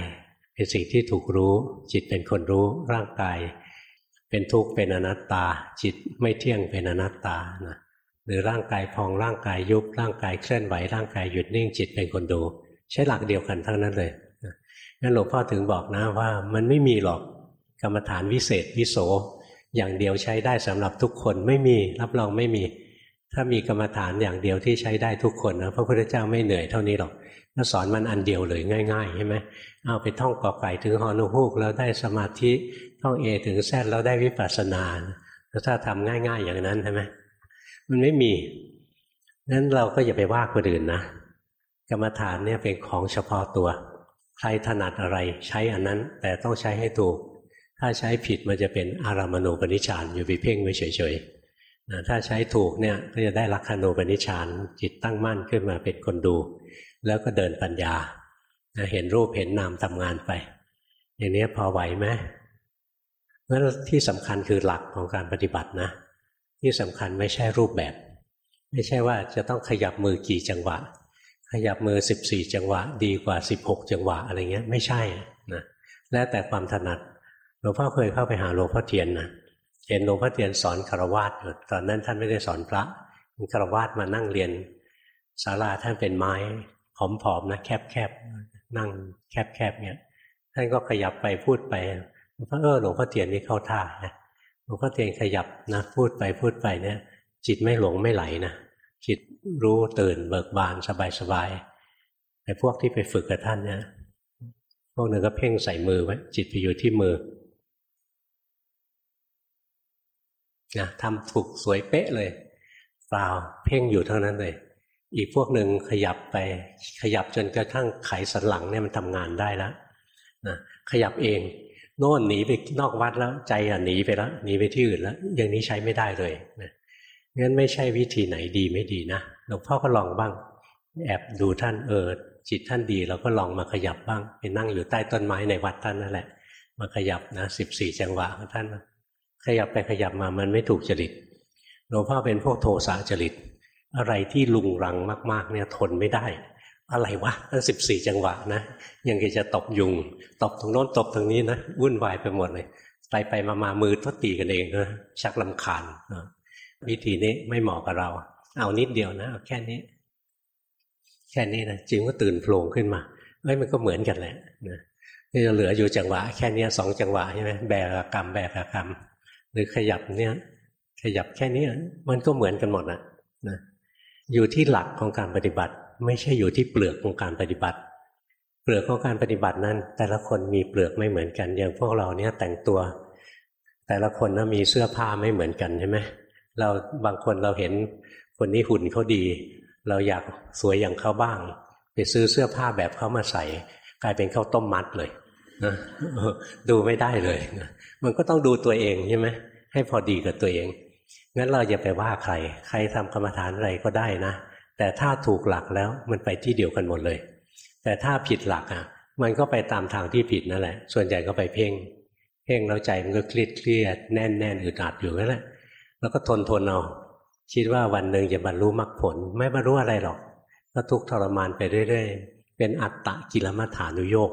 เป็นสิ่งที่ถูกรู้ จิตเป็นคนรู้ร่างกาย เป็นทุกข์เป็นอนัตตา จิตไม่เที่ยงเป็นอนัตตานะหรือร่างกายพองร่างกายยุบร่างกายเคลื่อนไหวร่างกายหยุดนิ่งจิตเป็นคนดู ใช้หลักเดียวกันทั้งนั้นเลยงั้นหลวงพ่อถึงบอกนะว่ามันไม่มีหรอกกรรมฐานวิเศษวิโส อย่างเดียวใช้ได้สำหรับทุกคนไม่มีรับรองไม่มี ถ้ามีกรรมฐานอย่างเดียวที่ใช้ได้ทุกคนนะพระพุทธเจ้าไม่เหนื่อยเท่านี้หรอก ถ้าสอนมันอันเดียวเลยง่ายๆใช่ไหมเอาไปท่องกอไก่ถึงฮอนุฮูกแล้วได้สมาธิท่องเอถึงแซดแล้วได้วิปัสสนาถ้าทำง่ายๆอย่างนั้นใช่ไหมมันไม่มีนั้นเราก็อย่าไปว่าคนอื่นนะกรรมฐานเนี่ยเป็นของเฉพาะตัว ใครถนัดอะไรใช้อันนั้น แต่ต้องใช้ให้ถูก ถ้าใช้ผิดมันจะเป็นอารามณูปนิชานอยู่ไปเพ่งไว้เฉยๆถ้าใช้ถูกเนี่ยก็จะได้ลักขณูปนิชานจิตตั้งมั่นขึ้นมาเป็นคนดู แล้วก็เดินปัญญาเห็นรูปเห็นนามทำงานไป อย่างนี้พอไหวไหมเพราะที่สำคัญคือหลักของการปฏิบัตินะ ที่สำคัญไม่ใช่รูปแบบ ไม่ใช่ว่าจะต้องขยับมือกี่จังหวะ ขยับมือสิบสี่จังหวะ ดีกว่าสิบหกจังหวะอะไรเงี้ย ไม่ใช่นะแล้วแต่ความถนัดหลวงพ่อเคยเข้าไปหาหลวงพ่อเทียนนะเห็นหลวงพ่อเทียนสอนคารวาสตอนนั้นท่านไม่ได้สอนพระมีคารวาสมานั่งเรียนศาลาท่านเป็นไม้ ผอมๆนะแคบๆนั่งแคบๆเนี่ยท่านก็ขยับไปพูดไปพ่อเออหลวงพ่อเทียนนี่เข้าท่านะลวงพ่อเทียนขยับนะพูดไปพูดไปเนี่ย จิตไม่หลงไม่ไหลนะจิตรู้ตื่นเบิกบานสบายสบายแต่พวกที่ไปฝึกกับท่านเนี่ยพวกหนึ่งก็เพ่งใส่มือไว้จิตไปอยู่ที่มือนะทำถูกสวยเป๊ะเลย เปล่าเพ่งอยู่เท่านั้นเลย อีกพวกหนึ่งขยับไปขยับจนกระทั่งไขสันหลังเนี่ยมันทำงานได้แล้วนะขยับเองโน่นหนีไปนอกวัดแล้วใจอะหนีไปแล้วหนีไปที่อื่นแล้ว อย่างนี้ใช้ไม่ได้เลยนะงั้นไม่ใช่วิธีไหนดีไม่ดีนะหลวงพ่อก็ลองบ้าง แอบดูท่านเออจิตท่านดีเราก็ลองมาขยับบ้างไปนั่งอยู่ใต้ต้นไม้ในวัดท่านนั่นแหละ มาขยับนะสิบสี่จังหวะของท่าน ขยับไปขยับมามันไม่ถูกจริตหลวงพ่อเป็นพวกโทสะจริต อะไรที่ลุงรังมาก ๆ เนี่ยทนไม่ได้ อะไรวะตั้งสิบสี่จังหวะนะยังจะตบยุง ตบตรงโน้นตบตรงนี้นะวุ่นวายไปหมดเลยไปไปมามามือทดตีกันเองนะชักลำคาญนะวิธีนี้ไม่เหมาะกับเรา เอานิดเดียวนะเอาแค่นี้ แค่นี้นะจริงก็ตื่นโผล่ขึ้นมาเอ้ยมันก็เหมือนกันแหละนะนี่จะเหลืออยู่จังหวะ แค่นี้สองจังหวะใช่ไหมแบกกรรมแบกกรรม หรือขยับเนี่ย ขยับแค่นี้มันก็เหมือนกันหมดนะนะ อยู่ที่หลักของการปฏิบัติ ไม่ใช่อยู่ที่เปลือกของการปฏิบัติ เปลือกของการปฏิบัตินั้น แต่ละคนมีเปลือกไม่เหมือนกัน อย่างพวกเราเนี่ยแต่งตัว แต่ละคนนะมีเสื้อผ้าไม่เหมือนกันใช่ไหมเราบางคนเราเห็นคนนี้หุ่นเขาดี เราอยากสวยอย่างเขาบ้าง ไปซื้อเสื้อผ้าแบบเขามาใส่ กลายเป็นข้าวต้มมัดเลยนะดูไม่ได้เลยมันก็ต้องดูตัวเองใช่ไหมให้พอดีกับตัวเอง งั้นเราอย่าไปว่าใคร ใครทำกรรมฐานอะไรก็ได้นะ แต่ถ้าถูกหลักแล้วมันไปที่เดียวกันหมดเลย แต่ถ้าผิดหลักอะ มันก็ไปตามทางที่ผิดนั่นแหละ ส่วนใหญ่ก็ไปเพ่ง เพ่งแล้วใจมันก็เครียดเครียดแน่นแน่นอึดอัดอยู่นั่นแหละ แล้วก็ทนทนเอาคิดว่าวันหนึ่งจะบรรลุมรรคผล ไม่บรรลุอะไรหรอก ก็ทุกทรมานไปเรื่อย ๆ เป็นอัตตะกิลมัฐานุโยก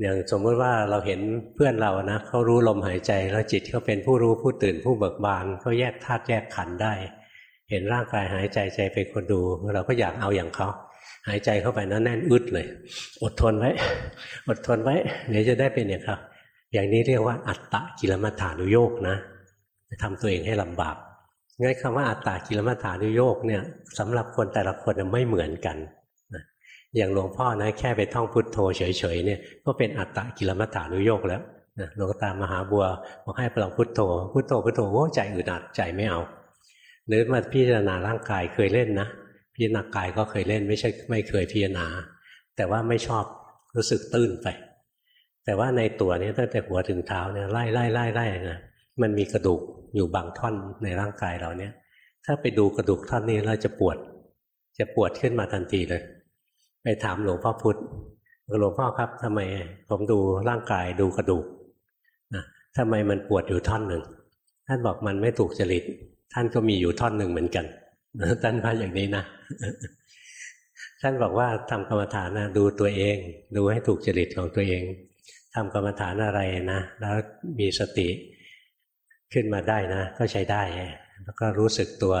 อย่างสมมติว่าเราเห็นเพื่อนเรานะเขารู้ลมหายใจแล้วจิตเขาเป็นผู้รู้ผู้ตื่นผู้เบิกบานเขาแยกธาตุแยกขันได้ เห็นร่างกายหายใจใจเป็นคนดู เราก็อยากเอาอย่างเขาหายใจเข้าไปนั้นแน่นอึดเลย อดทนไว้ อดทนไว้เดี๋ยวจะได้เป็นอย่างเขาอย่างนี้เรียกว่าอัตตะกิลมัฐานุโยกนะทำตัวเองให้ลำบากงั้นคำว่าอัตตากิลมัฐานุโยกเนี่ยสำหรับคนแต่ละคนไม่เหมือนกัน อย่างหลวงพ่อนะแค่ไปท่องพุทโธเฉยๆเนี่ยก็เป็นอัตตะกิลมัฏฐานุโยกแล้วนะหลวงตามหาบัวบอกให้ไปลองพุทโธพุทโธพุทโธโอ้ใจอึดอัดใจไม่เอาหรือมาพิจารณาร่างกายเคยเล่นนะพิจารณากายก็เคยเล่นไม่ใช่ไม่เคยพิจารณา แต่ว่าไม่ชอบรู้สึกตื้นไป แต่ว่าในตัวนี้ตั้งแต่หัวถึงเท้าเนี่ยไล่ไล่ไล่ไล่นะมันมีกระดูกอยู่บางท่อนในร่างกายเราเนี่ย ถ้าไปดูกระดูกท่อนนี้เราจะปวด จะปวดขึ้นมาทันทีเลย ไปถามหลวงพ่อพุธหลวงพ่อครับทำไมผมดูร่างกายดูกระดูกนะทำไมมันปวดอยู่ท่อนหนึ่งท่านบอกมันไม่ถูกจริต ท่านก็มีอยู่ท่อนหนึ่งเหมือนกันท่านว่าอย่างนี้นะท่านบอกว่าทำกรรมฐานนะดูตัวเอง ดูให้ถูกจริตของตัวเองทำกรรมฐานอะไรนะแล้วมีสติขึ้นมาได้นะ ก็ใช้ได้ แล้วก็รู้สึกตัว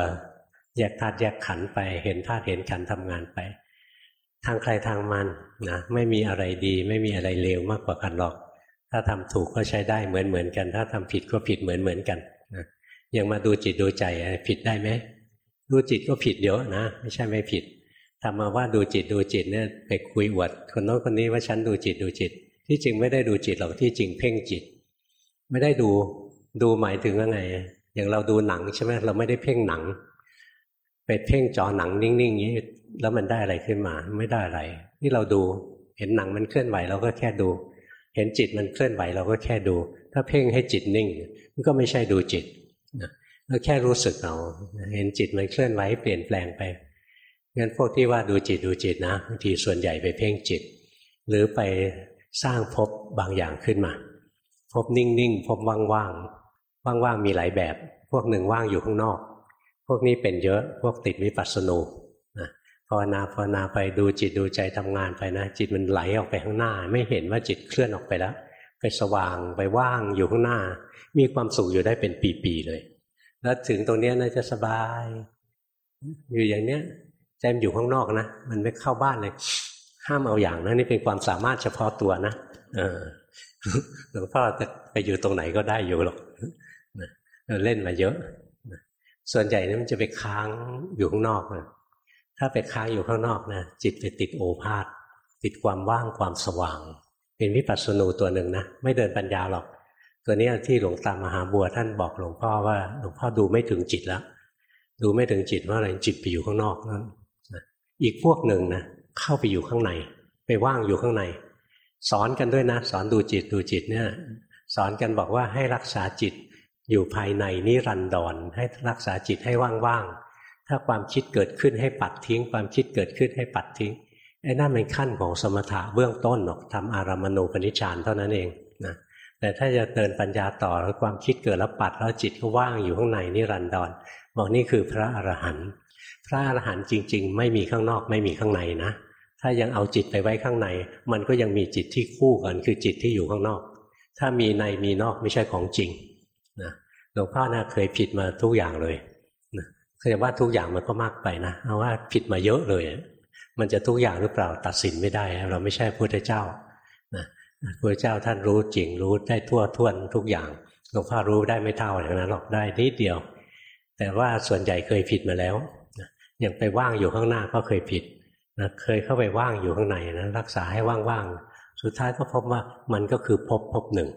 แยกธาตุแยกขันไป เห็นธาตุเห็นขันทำงานไป ทางใครทางมันนะไม่มีอะไรดี ไม่มีอะไรเลวมากกว่ากันหรอก ถ้าทำถูกก็ใช้ได้เหมือนเหมือนกัน ถ้าทำผิดก็ผิดเหมือนเหมือนกันนะยังมาดูจิตดูใจผิดได้ไหมดูจิตก็ผิดเยอะนะ ไม่ใช่ไม่ผิดทำมาว่าดูจิตดูจิตเนี่ยไปคุยอวดคนโน้นคนนี้ว่าฉันดูจิตดูจิต ที่จริงไม่ได้ดูจิตหรอกที่จริงเพ่งจิต ไม่ได้ดูดูหมายถึงว่าไง อย่างเราดูหนังใช่ไหมเราไม่ได้เพ่งหนังไปเพ่งจอหนังนิ่งๆอย่างนี้ แล้วมันได้อะไรขึ้นมา ไม่ได้อะไร นี่เราดู เห็นหนังมันเคลื่อนไหวเราก็แค่ดู เห็นจิตมันเคลื่อนไหวเราก็แค่ดู ถ้าเพ่งให้จิตนิ่ง มันก็ไม่ใช่ดูจิตนะก็แค่รู้สึกเอาเห็นจิตมันเคลื่อนไหวเปลี่ยนแปลงไปงั้นพวกที่ว่าดูจิตดูจิตนะบางทีส่วนใหญ่ไปเพ่งจิต หรือไปสร้างภพบางอย่างขึ้นมาภพนิ่งๆภพว่างๆว่างๆมีหลายแบบ พวกหนึ่งว่างอยู่ข้างนอก พวกนี้เป็นเยอะพวกติดวิปัสสนู ภาวนาภาวนาไปดูจิตดูใจทำงานไปนะ จิตมันไหลออกไปข้างหน้า ไม่เห็นว่าจิตเคลื่อนออกไปแล้ว ไปสว่างไปว่างอยู่ข้างหน้า มีความสุขอยู่ได้เป็นปีๆเลย แล้วถึงตรงนี้น่าจะสบาย อยู่อย่างเนี้ยใจมันอยู่ข้างนอกนะมันไม่เข้าบ้านเลย ห้ามเอาอย่างนะนี่เป็นความสามารถเฉพาะตัวนะเออหลวงพ่อจะไปอยู่ตรงไหนก็ได้อยู่หรอกเล่นมาเยอะ ส่วนใหญ่นี่มันจะไปค้างอยู่ข้างนอกนะ ถ้าไปค้างอยู่ข้างนอกนะจิตไปติดโอภาษติดความว่างความสว่าง เป็นวิปัสสนูตัวหนึ่งนะไม่เดินปัญญาหรอก ตัวนี้ที่หลวงตามหาบัวท่านบอกหลวงพ่อว่าหลวงพ่อดูไม่ถึงจิตแล้วดูไม่ถึงจิตว่าอะไรจิตไปอยู่ข้างนอกนั่นอีกพวกหนึ่งนะเข้าไปอยู่ข้างใน ไปว่างอยู่ข้างใน สอนกันด้วยนะ สอนดูจิตดูจิตเนี่ย สอนกันบอกว่าให้รักษาจิตอยู่ภายในนิรันดรให้รักษาจิตให้ว่างๆ ถ้าความคิดเกิดขึ้นให้ปัดทิ้ง ความคิดเกิดขึ้นให้ปัดทิ้งไอ้นั่นเป็นขั้นของสมถะเบื้องต้นหรอกทำอารามณูปนิชฌานเท่านั้นเองนะแต่ถ้าจะเดินปัญญาต่อแล้วความคิดเกิดแล้วปัดแล้วจิตก็ว่างอยู่ข้างในนิรันดรบอกนี่คือพระอรหันต์พระอรหันต์จริง ๆ ไม่มีข้างนอกไม่มีข้างในนะ ถ้ายังเอาจิตไปไว้ข้างใน มันก็ยังมีจิตที่คู่กัน คือจิตที่อยู่ข้างนอก ถ้ามีในมีนอกไม่ใช่ของจริงนะหลวงพ่อนะเคยผิดมาทุกอย่างเลย คือว่าทุกอย่างมันก็มากไปนะเอาว่าผิดมาเยอะเลย มันจะทุกอย่างหรือเปล่าตัดสินไม่ได้ เราไม่ใช่พระเจ้านะพระเจ้าท่านรู้จริงรู้ได้ทั่วท่วนทุกอย่างหลวงพ่อรู้ได้ไม่เท่าอย่างนั้นหรอกได้นิดเดียว แต่ว่าส่วนใหญ่เคยผิดมาแล้วอย่างไปว่างอยู่ข้างหน้าก็เคยผิดนะเคยเข้าไปว่างอยู่ข้างในนะรักษาให้ว่างๆสุดท้ายก็พบว่ามันก็คือพบพบหนึ่ง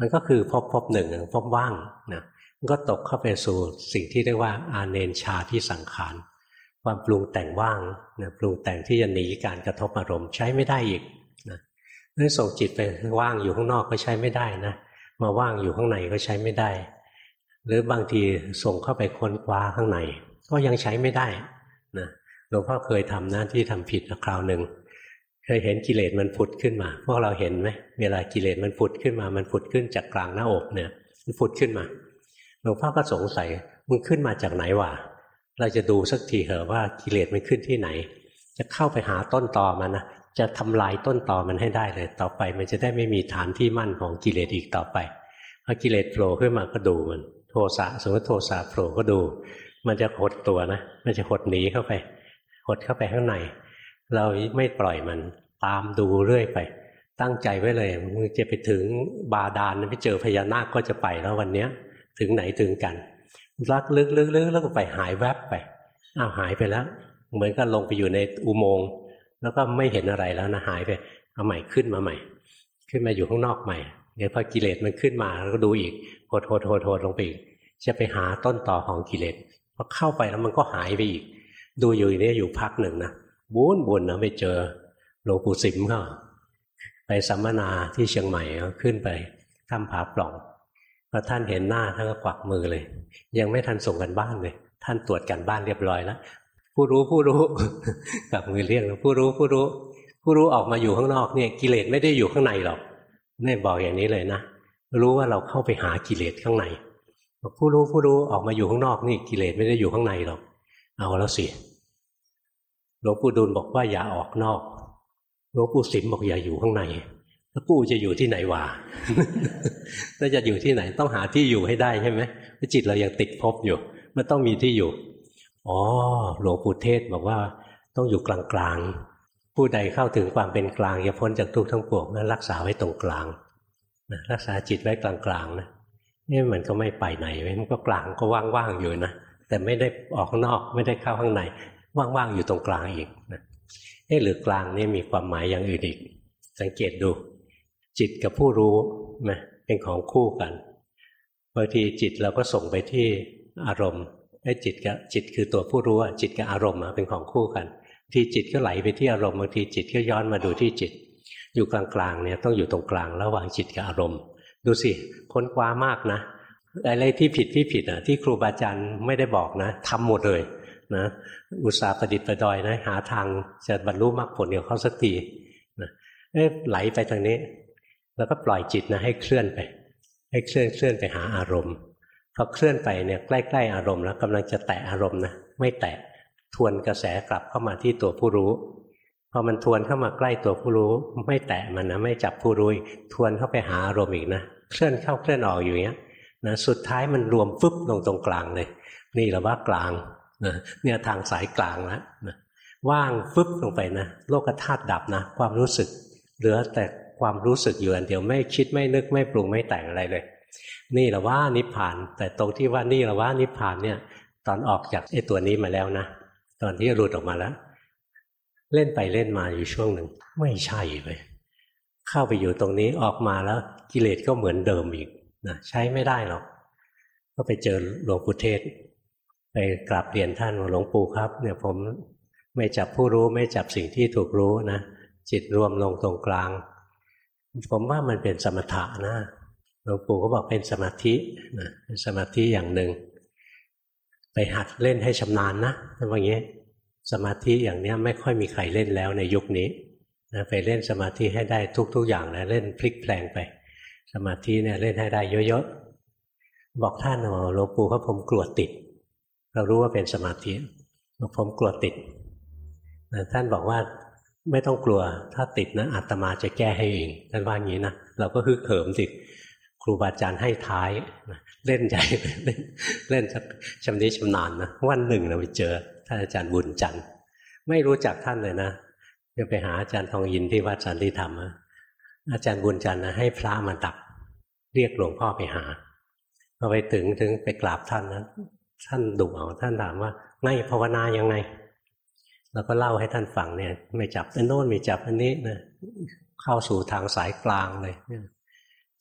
มันก็คือพบพบหนึ่งพบว่างนะ ก็ตกเข้าไปสู่สิ่งที่เรียกว่าอาเนนชาที่สังขารความปรุงแต่งว่างนะปรุงแต่งที่จะหนีการกระทบอารมณ์ใช้ไม่ได้อีกนะนั่นส่งจิตไปว่างอยู่ข้างนอกก็ใช้ไม่ได้นะมาว่างอยู่ข้างในก็ใช้ไม่ได้ หรือบางทีส่งเข้าไปค้นคว้าข้างใน ก็ยังใช้ไม่ได้นะหลวงพ่อเคยทำหน้าที่ทำผิดคราวหนึ่งเคยเห็นกิเลสมันผุดขึ้นมา พวกเราเห็นไหมเวลากิเลสมันผุดขึ้นมา มันผุดขึ้นจากกลางหน้าอกเนี่ยมันผุดขึ้นมา หลวงพ่อก็สงสัยมันขึ้นมาจากไหนวะเราจะดูสักทีเหอะว่ากิเลสมันขึ้นที่ไหน จะเข้าไปหาต้นตอมันนะจะทำลายต้นตอมันให้ได้เลย ต่อไปมันจะได้ไม่มีฐานที่มั่นของกิเลสอีกต่อไปพอกิเลสโผล่ขึ้นมาก็ดูมัน โทสะสมมติโทสะโผล่ก็ดู มันจะหดตัวนะมันจะหดหนีเข้าไป หดเข้าไปข้างใน เราไม่ปล่อยมันตามดูเรื่อยไป ตั้งใจไว้เลยมึงจะไปถึงบาดาลไปเจอพญานาคก็จะไปแล้ววันเนี้ย ถึงไหนถึงกันลักลึกลึกลึกแล้วก็ไปหายแวบไปอ้าวหายไปแล้ว เหมือนกับลงไปอยู่ในอุโมงค์แล้วก็ไม่เห็นอะไรแล้วนะหายไป เอาใหม่ขึ้นมาใหม่ ขึ้นมาอยู่ข้างนอกใหม่เดี๋ยวพอกิเลสมันขึ้นมาแล้วก็ดูอีกโหดโหดโหดโหดลงไปอีกจะไปหาต้นต่อของกิเลสพอเข้าไปแล้วมันก็หายไปอีก ดูอยู่นี่อยู่พักหนึ่งนะบุญบุญนะไปเจอหลวงปู่สิมเขาไปสัมมนาที่เชียงใหม่ขึ้นไปถ้ำผาปล่อง พอท่านเห็นหน้าท่านก็กวักมือเลย ยังไม่ทันส่งกันบ้านเลย ท่านตรวจกันบ้านเรียบร้อยแล้วผู้รู้ผู้รู้กวักมือเรียกผู้รู้ผู้รู้ ผู้รู้ออกมาอยู่ข้างนอกเนี่ยกิเลสไม่ได้อยู่ข้างในหรอกนี่บอกอย่างนี้เลยนะรู้ว่าเราเข้าไปหากิเลสข้างในผู้รู้ผู้รู้ออกมาอยู่ข้างนอกนี่กิเลสไม่ได้อยู่ข้างในหรอก เอาแล้วสิหลวงปู่ดูลบอกว่าอย่าออกนอกหลวงปู่สิมบอกอย่าอยู่ข้างใน แล้วกูจะอยู่ที่ไหนวะถ้าจะอยู่ที่ไหนต้องหาที่อยู่ให้ได้ใช่ไหมจิตเรายังติดภพอยู่ มันต้องมีที่อยู่ อ๋อ หลวงปู่เทศบอกว่า ต้องอยู่กลางๆ ผู้ใดเข้าถึงความเป็นกลางจะพ้นจากทุกข์ทั้งปวงนั้นรักษาไว้ตรงกลางนะรักษาจิตไว้กลางๆนะนี่มันก็ไม่ไปไหนมันก็กลางก็ว่างๆอยู่นะแต่ไม่ได้ออกข้างนอกไม่ได้เข้าข้างในว่างๆอยู่ตรงกลางอีกนะเอ๊หรือกลางนี่มีความหมายอย่างอื่นอีก สังเกตดู จิตกับผู้รู้นะเป็นของคู่กันบางทีจิตเราก็ส่งไปที่อารมณ์ไอ้จิตกับจิตคือตัวผู้รู้จิตกับอารมณ์เป็นของคู่กัน ที่จิตก็ไหลไปที่อารมณ์บางทีจิตก็ย้อนมาดูที่จิต อยู่กลางๆเนี่ยต้องอยู่ตรงกลางระหว่างจิตกับอารมณ์ ดูสิค้นคว้ามากนะอะไรที่ผิดที่ผิดอะที่ครูบาอาจารย์ไม่ได้บอกนะทำหมดเลยนะอุตสาห์ประดิษฐ์ประดอยนะหาทางจะบรรลุมรรคผลเดียวเข้าสักทีนะไหลไปทางนี้ แล้วก็ปล่อยจิตนะให้เคลื่อนไป ให้เคลื่อนเคลื่อนไปหาอารมณ์พอเคลื่อนไปเนี่ยใกล้ๆอารมณ์แล้วกำลังจะแตะอารมณ์นะไม่แตะทวนกระแสกลับเข้ามาที่ตัวผู้รู้พอมันทวนเข้ามาใกล้ตัวผู้รู้ ไม่แตะมันนะไม่จับผู้รู้ทวนเข้าไปหาอารมณ์อีกนะเคลื่อนเข้าเคลื่อนออกอยู่อย่างนี้ยนะสุดท้ายมันรวมฟึบลงตรงกลางเลย นี่เราว่ากลางนะเนี่ยทางสายกลางแล้วนะว่างฟึบลงไปนะโลกธาตุดับนะ ความรู้สึก เหลือแต่ ความรู้สึกอยู่อันเดียวไม่คิดไม่นึกไม่ปรุงไม่แต่งอะไรเลย นี่แหละว่านิพพาน แต่ตรงที่ว่านี่แหละว่านิพพานเนี่ย ตอนออกจากไอ้ตัวนี้มาแล้วนะตอนที่หลุดออกมาแล้ว เล่นไปเล่นมาอยู่ช่วงหนึ่งไม่ใช่เลยเข้าไปอยู่ตรงนี้ออกมาแล้ว กิเลสก็เหมือนเดิมอีกนะใช้ไม่ได้หรอก ก็ไปเจอหลวงปู่เทศ ไปกราบเรียนท่านหลวงปู่ครับ เนี่ยผมไม่จับผู้รู้ไม่จับสิ่งที่ถูกรู้นะจิตรวมลงตรงกลาง ผมว่ามันเป็นสมถะนะหลวงปู่ก็บอกเป็นสมาธินะเป็นสมาธิอย่างหนึ่ง ไปหัดเล่นให้ชำนาญนะว่าอย่างนี้สมาธิอย่างนี้ไม่ค่อยมีใครเล่นแล้วในยุคนี้นะไปเล่นสมาธิให้ได้ทุก ๆ อย่างนะเล่นพลิกแปลงไป สมาธิเนี่ยเล่นให้ได้เยอะๆบอกท่านว่าหลวงปู่เขาผมกลัวติด เรารู้ว่าเป็นสมาธิบอกผมกลัวติดท่านบอกว่า ไม่ต้องกลัว ถ้าติดนะอาตมาจะแก้ให้เองท่านว่าอย่างนี้นะเราก็ฮึกเหิมสิดครูบาอาจารย์ให้ท้ายเล่นใจเล่นเล่นชำนิชำนาญนะวันหนึ่งเราไปเจอท่านอาจารย์บุญจันทร์ไม่รู้จักท่านเลยนะจะไปหาอาจารย์ทองยินที่วัดสันติธรรมอาจารย์บุญจันทร์นะให้พระมาดับ เรียกหลวงพ่อไปหาพอไปถึงถึงไปกราบท่านนะท่านดุเอาท่านถามว่าไงภาวนายังไง แล้วก็เล่าให้ท่านฟังเนี่ยไม่จับอันโน้นไม่จับอันนี้นะเข้าสู่ทางสายกลางเลย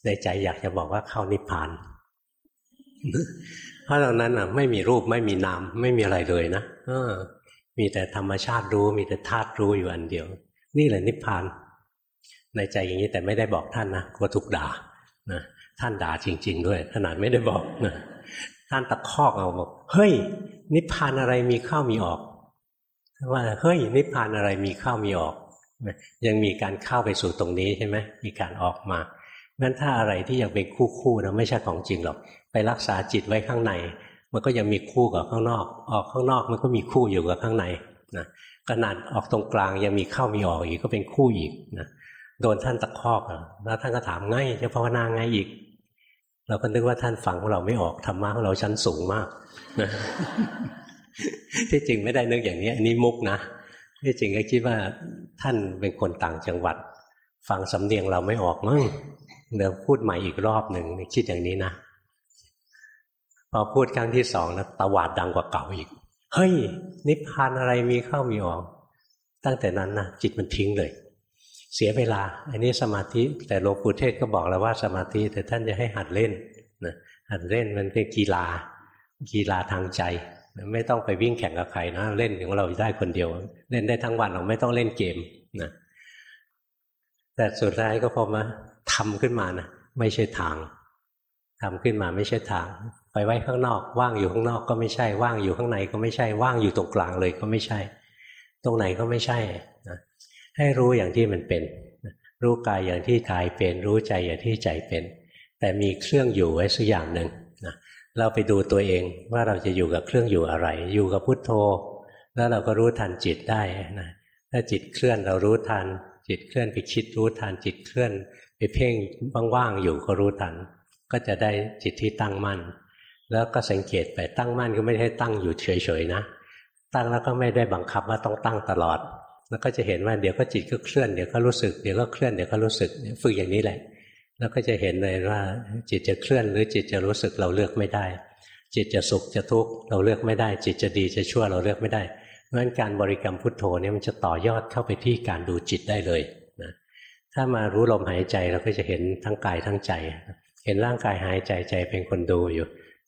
ในใจอยากจะบอกว่าเข้านิพพาน เพราะตอนนั้นอะ ไม่มีรูปไม่มีนามไม่มีอะไรเลยนะออมีแต่ธรรมชาติรู้ มีแต่ธาตุรู้อยู่อันเดียว นี่แหละนิพพาน ในใจอย่างนี้แต่ไม่ได้บอกท่านนะกลัวถูกด่านะท่านด่าจริง ๆ ด้วย ขนาดไม่ได้บอกนะท่านตะคอกเอาบอกเฮ้ย นิพพานอะไรมีเข้ามีออก ว่าเฮ้ยนิพพานอะไรมีเข้ามีออก ยังมีการเข้าไปสู่ตรงนี้ใช่ไหมมีการออกมางั้นถ้าอะไรที่ยังเป็นคู่คู่นะไม่ใช่ของจริงหรอก ไปรักษาจิตไว้ข้างใน มันก็ยังมีคู่กับข้างนอก ออกข้างนอกมันก็มีคู่อยู่กับข้างในนะขนาดออกตรงกลางยังมีเข้ามีออกอีกก็เป็นคู่อีกนะโดนท่านตะคอกแล้วท่านก็ถามง่ายจะภาวนาไงอีก เราก็นึกว่าท่านฟังของเราไม่ออกธรรมะของเราชั้นสูงมากนะ ที่จริงไม่ได้นึกอย่างนี้อันนี้มุกนะที่จริงก็คิดว่าท่านเป็นคนต่างจังหวัด ฟังสำเนียงเราไม่ออกมั้งเดี๋ยวพูดใหม่อีกรอบหนึ่งคิดอย่างนี้นะพอพูดครั้งที่สองนะตวาดดังกว่าเก่าอีก เฮ้ย นิพพานอะไรมีเข้ามีออก ตั้งแต่นั้นนะจิตมันทิ้งเลย เสียเวลา อันนี้สมาธิแต่หลวงปู่เทศก็บอกแล้วว่าสมาธิแต่ท่านจะให้หัดเล่นนะหัดเล่นมันเป็นกีฬา กีฬาทางใจ ไม่ต้องไปวิ่งแข่งกับใครนะ เล่นของเราได้คนเดียว เล่นได้ทั้งวันเราไม่ต้องเล่นเกมนะแต่สุดท้ายก็พอมาทำขึ้นมานะไม่ใช่ทางทำขึ้นมาไม่ใช่ทาง ไปไว้ข้างนอก ว่างอยู่ข้างนอกก็ไม่ใช่ว่างอยู่ข้างในก็ไม่ใช่ว่างอยู่ตรงกลางเลยก็ไม่ใช่ ตรงไหนก็ไม่ใช่นะให้รู้อย่างที่มันเป็นรู้กายอย่างที่กายเป็น รู้ใจอย่างที่ใจเป็น แต่มีเครื่องอยู่ไว้สักอย่างหนึ่ง เราไปดูตัวเองว่าเราจะอยู่กับเครื่องอยู่อะไร อยู่กับพุทโธ แล้วเราก็รู้ทันจิตได้นะถ้าจิตเคลื่อนเรารู้ทัน จิตเคลื่อนไปคิดรู้ทันจิตเคลื่อนไปเพ่งว่างๆอยู่ก็รู้ทัน ก็จะได้จิตที่ตั้งมั่น แล้วก็สังเกตไปตั้งมั่นก็ไม่ได้ตั้งอยู่เฉยๆนะ ตั้งแล้วก็ไม่ได้บังคับว่าต้องตั้งตลอด แล้วก็จะเห็นว่าเดี๋ยวก็จิตก็เคลื่อนเดี๋ยวก็รู้สึกเดี๋ยวก็เคลื่อนเดี๋ยวก็รู้สึกฝึกอย่างนี้แหละ แล้วก็จะเห็นเลยว่าจิตจะเคลื่อนหรือจิตจะรู้สึกเราเลือกไม่ได้ จิตจะสุขจะทุกข์เราเลือกไม่ได้ จิตจะดีจะชั่วเราเลือกไม่ได้เพราะฉะนั้นการบริกรรมพุทโธเนี่ยมันจะต่อยอดเข้าไปที่การดูจิตได้เลยนะถ้ามารู้ลมหายใจเราก็จะเห็นทั้งกายทั้งใจ เห็นร่างกายหายใจใจเป็นคนดูอยู่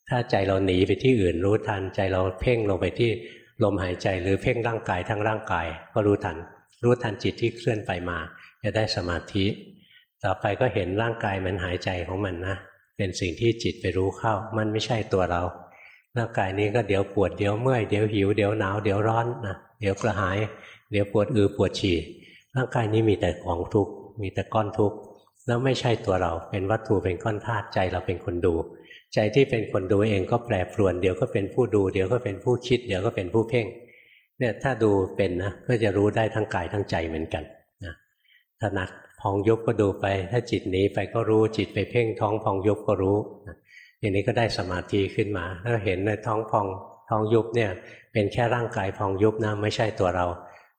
ถ้าใจเราหนีไปที่อื่นรู้ทันใจเราเพ่งลงไปที่ลมหายใจหรือเพ่งร่างกายทั้งร่างกายก็รู้ทัน รู้ทันจิตที่เคลื่อนไปมา จะได้สมาธิ ต่อไปก็เห็นร่างกายมันหายใจของมันนะเป็นสิ่งที่จิตไปรู้เข้า มันไม่ใช่ตัวเรา ร่างกายนี้ก็เดี๋ยวปวดเดี๋ยวเมื่อยเดี๋ยวหิวเดี๋ยวหนาวเดี๋ยวร้อนนะเดี๋ยวกระหาย เดี๋ยวปวดอือปวดฉี่ร่างกายนี้มีแต่ของทุกข์มีแต่ก้อนทุกข์แล้วไม่ใช่ตัวเราเป็นวัตถุเป็นก้อนธาตุใจเราเป็นคนดู ใจที่เป็นคนดูเองก็แปรปรวนเดี๋ยวก็เป็นผู้ดู เดี๋ยวก็เป็นผู้คิด เดี๋ยวก็เป็นผู้เพ่งเนี่ยถ้าดูเป็นนะก็จะรู้ได้ทั้งกายทั้งใจเหมือนกันนะถนัด พองยุบก็ดูไป ถ้าจิตหนีไปก็รู้จิตไปเพ่งท้องพองยุบก็รู้อย่างนี้ก็ได้สมาธิขึ้นมา ถ้าเห็นในท้องพองท้องยุบเนี่ย เป็นแค่ร่างกายพองยุบนะไม่ใช่ตัวเรา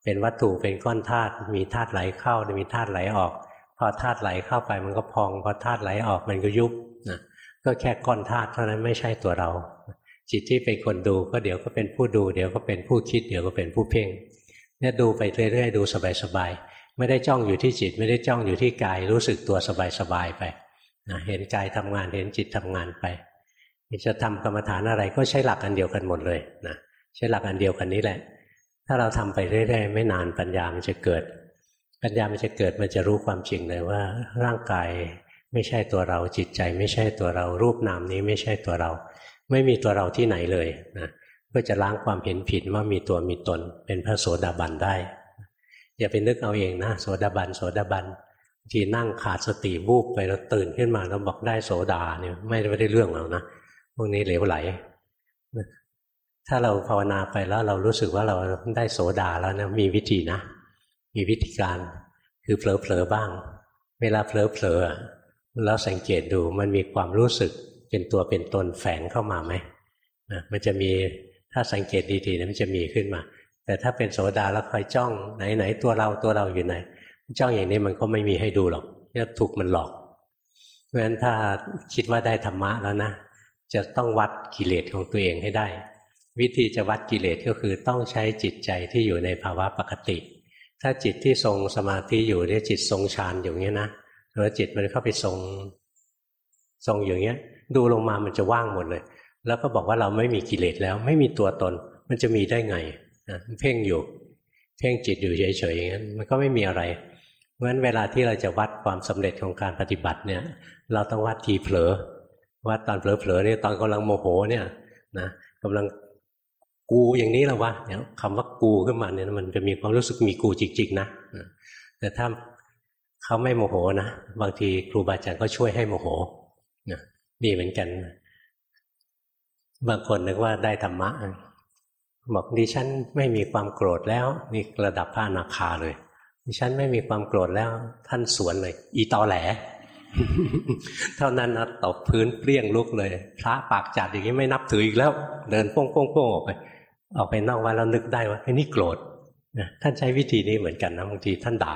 เป็นวัตถุเป็นก้อนธาตุมีธาตุไหลเข้ามีธาตุไหลออก พอธาตุไหลเข้าไปมันก็พอง พอธาตุไหลออกมันก็ยุบนะก็แค่ก้อนธาตุเท่านั้นไม่ใช่ตัวเรา จิตที่เป็นคนดูก็เดี๋ยวก็เป็นผู้ดู เดี๋ยวก็เป็นผู้คิด เดี๋ยวก็เป็นผู้เพ่งเนี่ยดูไปเรื่อยๆดูสบายๆ ไม่ได้จ้องอยู่ที่จิต ไม่ได้จ้องอยู่ที่กาย รู้สึกตัวสบายๆไปนะเห็นกายทำงานเห็นจิตทำงานไปจะทำกรรมฐานอะไรก็ใช้หลักอันเดียวกันหมดเลยนะใช้หลักอันเดียวกันนี้แหละ ถ้าเราทำไปเรื่อยๆไม่นานปัญญามันจะเกิด ปัญญามันจะเกิดมันจะรู้ความจริงเลยว่า ร่างกายไม่ใช่ตัวเราจิตใจ ไม่ใช่ตัวเรารูปนามนี้ไม่ใช่ตัวเรา ไม่มีตัวเราที่ไหนเลยนะก็จะล้างความเห็นผิดว่ามีตัวมีตนเป็นพระโสดาบันได้ อย่าไปนึกเอาเองนะโสดาบันโสดาบันทีนั่งขาดสติวูบไปแล้วตื่นขึ้นมาแล้วบอกได้โสดาเนี่ยไม่ได้เรื่องแล้วนะพวกนี้เหลวไหลถ้าเราภาวนาไปแล้วเรารู้สึกว่าเราได้โสดาแล้วนะมีวิธีนะ มีวิธีการคือเผลอๆบ้าง เวลาเผลอๆแล้วสังเกตดูมันมีความรู้สึกเป็นตัวเป็นตนแฝงเข้ามาไหมมันจะมีถ้าสังเกตดีๆนะมันจะมีขึ้นมา แต่ถ้าเป็นโสดาแล้วคอยจ้องไหนๆตัวเราตัวเราอยู่ไหน จ้องอย่างนี้มันก็ไม่มีให้ดูหรอกจะถูกมันหลอกเพราะฉะนั้นถ้าคิดว่าได้ธรรมะแล้วนะจะต้องวัดกิเลสของตัวเองให้ได้ วิธีจะวัดกิเลสก็คือต้องใช้จิตใจที่อยู่ในภาวะปกติ ถ้าจิตที่ทรงสมาธิอยู่เนี่ยจิตทรงฌานอยู่เงี้ยนะหรือจิตมันเข้าไปทรงทรงอย่างเงี้ย ดูลงมามันจะว่างหมดเลย แล้วก็บอกว่าเราไม่มีกิเลสแล้ว ไม่มีตัวตน มันจะมีได้ไง เพ่งอยู่ เพ่งจิตอยู่เฉยๆอย่างนั้นมันก็ไม่มีอะไรเพราะฉะนั้นเวลาที่เราจะวัดความสำเร็จของการปฏิบัติเนี่ย เราต้องวัดทีเผลอวัดตอนเผลอๆเนี่ยตอนกำลังโมโหเนี่ยนะกำลังกูอย่างนี้แล้ววะเนี่ยคำว่ากูขึ้นมาเนี่ยมันจะมีความรู้สึกมีกูจริง ๆ นะแต่ถ้าเขาไม่โมโหนะบางทีครูบาอาจารย์ก็ช่วยให้โมโหนะดีเหมือนกัน บางคนนึกว่าได้ธรรมะ บอกดิฉันไม่มีความโกรธแล้วนี่ระดับพระอนาคาเลย ดิฉันไม่มีความโกรธแล้ว ท่านสวนเลย อีตอแหล เท่านั้นนะตบพื้นเปรี้ยงลุกเลย พระปากจัดอย่างนี้ไม่นับถืออีกแล้ว เดินโป้งโป้งโป้งออกไป ออกไปนอกวัดแล้วนึกได้ว่าไอ้นี่โกรธท่านใช้วิธีนี้เหมือนกันนะบางทีท่านด่า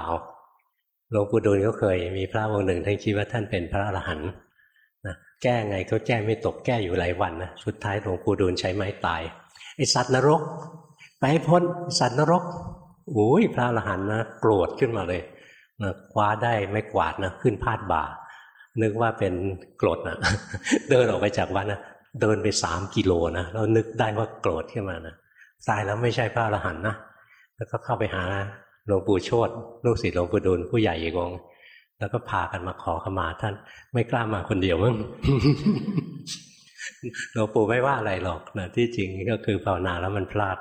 หลวงปู่ดูลก็เคยมีพระองค์หนึ่งท่านคิดว่าท่านเป็นพระอรหันต์นะแก้ไงก็แก้ไม่ตกแก้อยู่หลายวันนะสุดท้ายหลวงปู่ดูลใช้ไม้ตาย ไอสัตว์นรก ไปพ้นสัตว์นรกโอ้ยพระอรหันต์นะโกรธขึ้นมาเลยนะคว้าได้ไม่กวาดนะขึ้นพาดบ่า นึกว่าเป็นโกรดนะเดินออกไปจากวัดนะเดินไปสามกิโลนะแล้วนึกได้ว่าโกรธขึ้นมานะตายแล้วไม่ใช่พระอรหันต์นะแล้วก็เข้าไปหาหลวงปู่โชตลูกศิษย์หลวงปู่ดูลผู้ใหญ่อีกองแล้วก็พากันมาขอขมาท่าน ไม่กล้ามาคนเดียวมั้ง หลวงปู่ไม่ว่าอะไรหรอกนะที่จริงก็คือภาวนาแล้วมันพลาด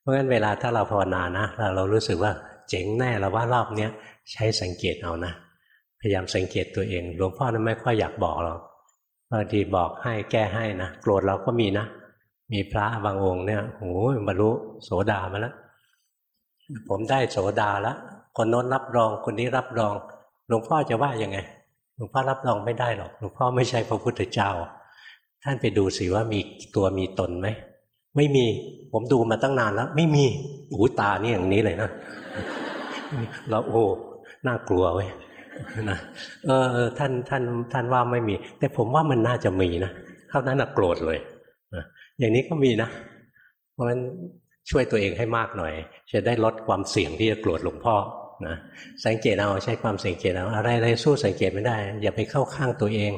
เพราะฉะนั้นเวลาถ้าเราภาวนานะเราเรารู้สึกว่าเจ๋งแน่แล้วว่ารอบเนี้ยใช้สังเกตเอานะพยายามสังเกตตัวเอง หลวงพ่อนั้นไม่ค่อยอยากบอกหรอกบางทีบอกให้แก้ให้นะโกรธเราก็มีนะ มีพระบางองค์เนี่ยโอ้ยบรรลุโสดามาแล้วผมได้โสดาแล้วคนโน้นรับรองคนนี้รับรอง หลวงพ่อจะว่ายังไงหลวงพ่อรับรองไม่ได้หรอกหลวงพ่อไม่ใช่พระพุทธเจ้า ท่านไปดูสิว่ามีตัวมีตนไหมไม่มีผมดูมาตั้งนานแล้ว ไม่มีหูตานี่อย่างนี้เลยนะเราโอ้น่ากลัวเว้ยนะเออท่านท่านท่านว่าไม่มี แต่ผมว่ามันน่าจะมีนะเท่านั้นโกรธเลยอย่างนี้ก็มีนะ เพราะฉะนั้นช่วยตัวเองให้มากหน่อย จะได้ลดความเสี่ยงที่จะโกรธหลวงพ่อนะสังเกตเอาใช้ความสังเกตเอาอะไรอะไรสู้สังเกตไม่ได้ อย่าไปเข้าข้างตัวเอง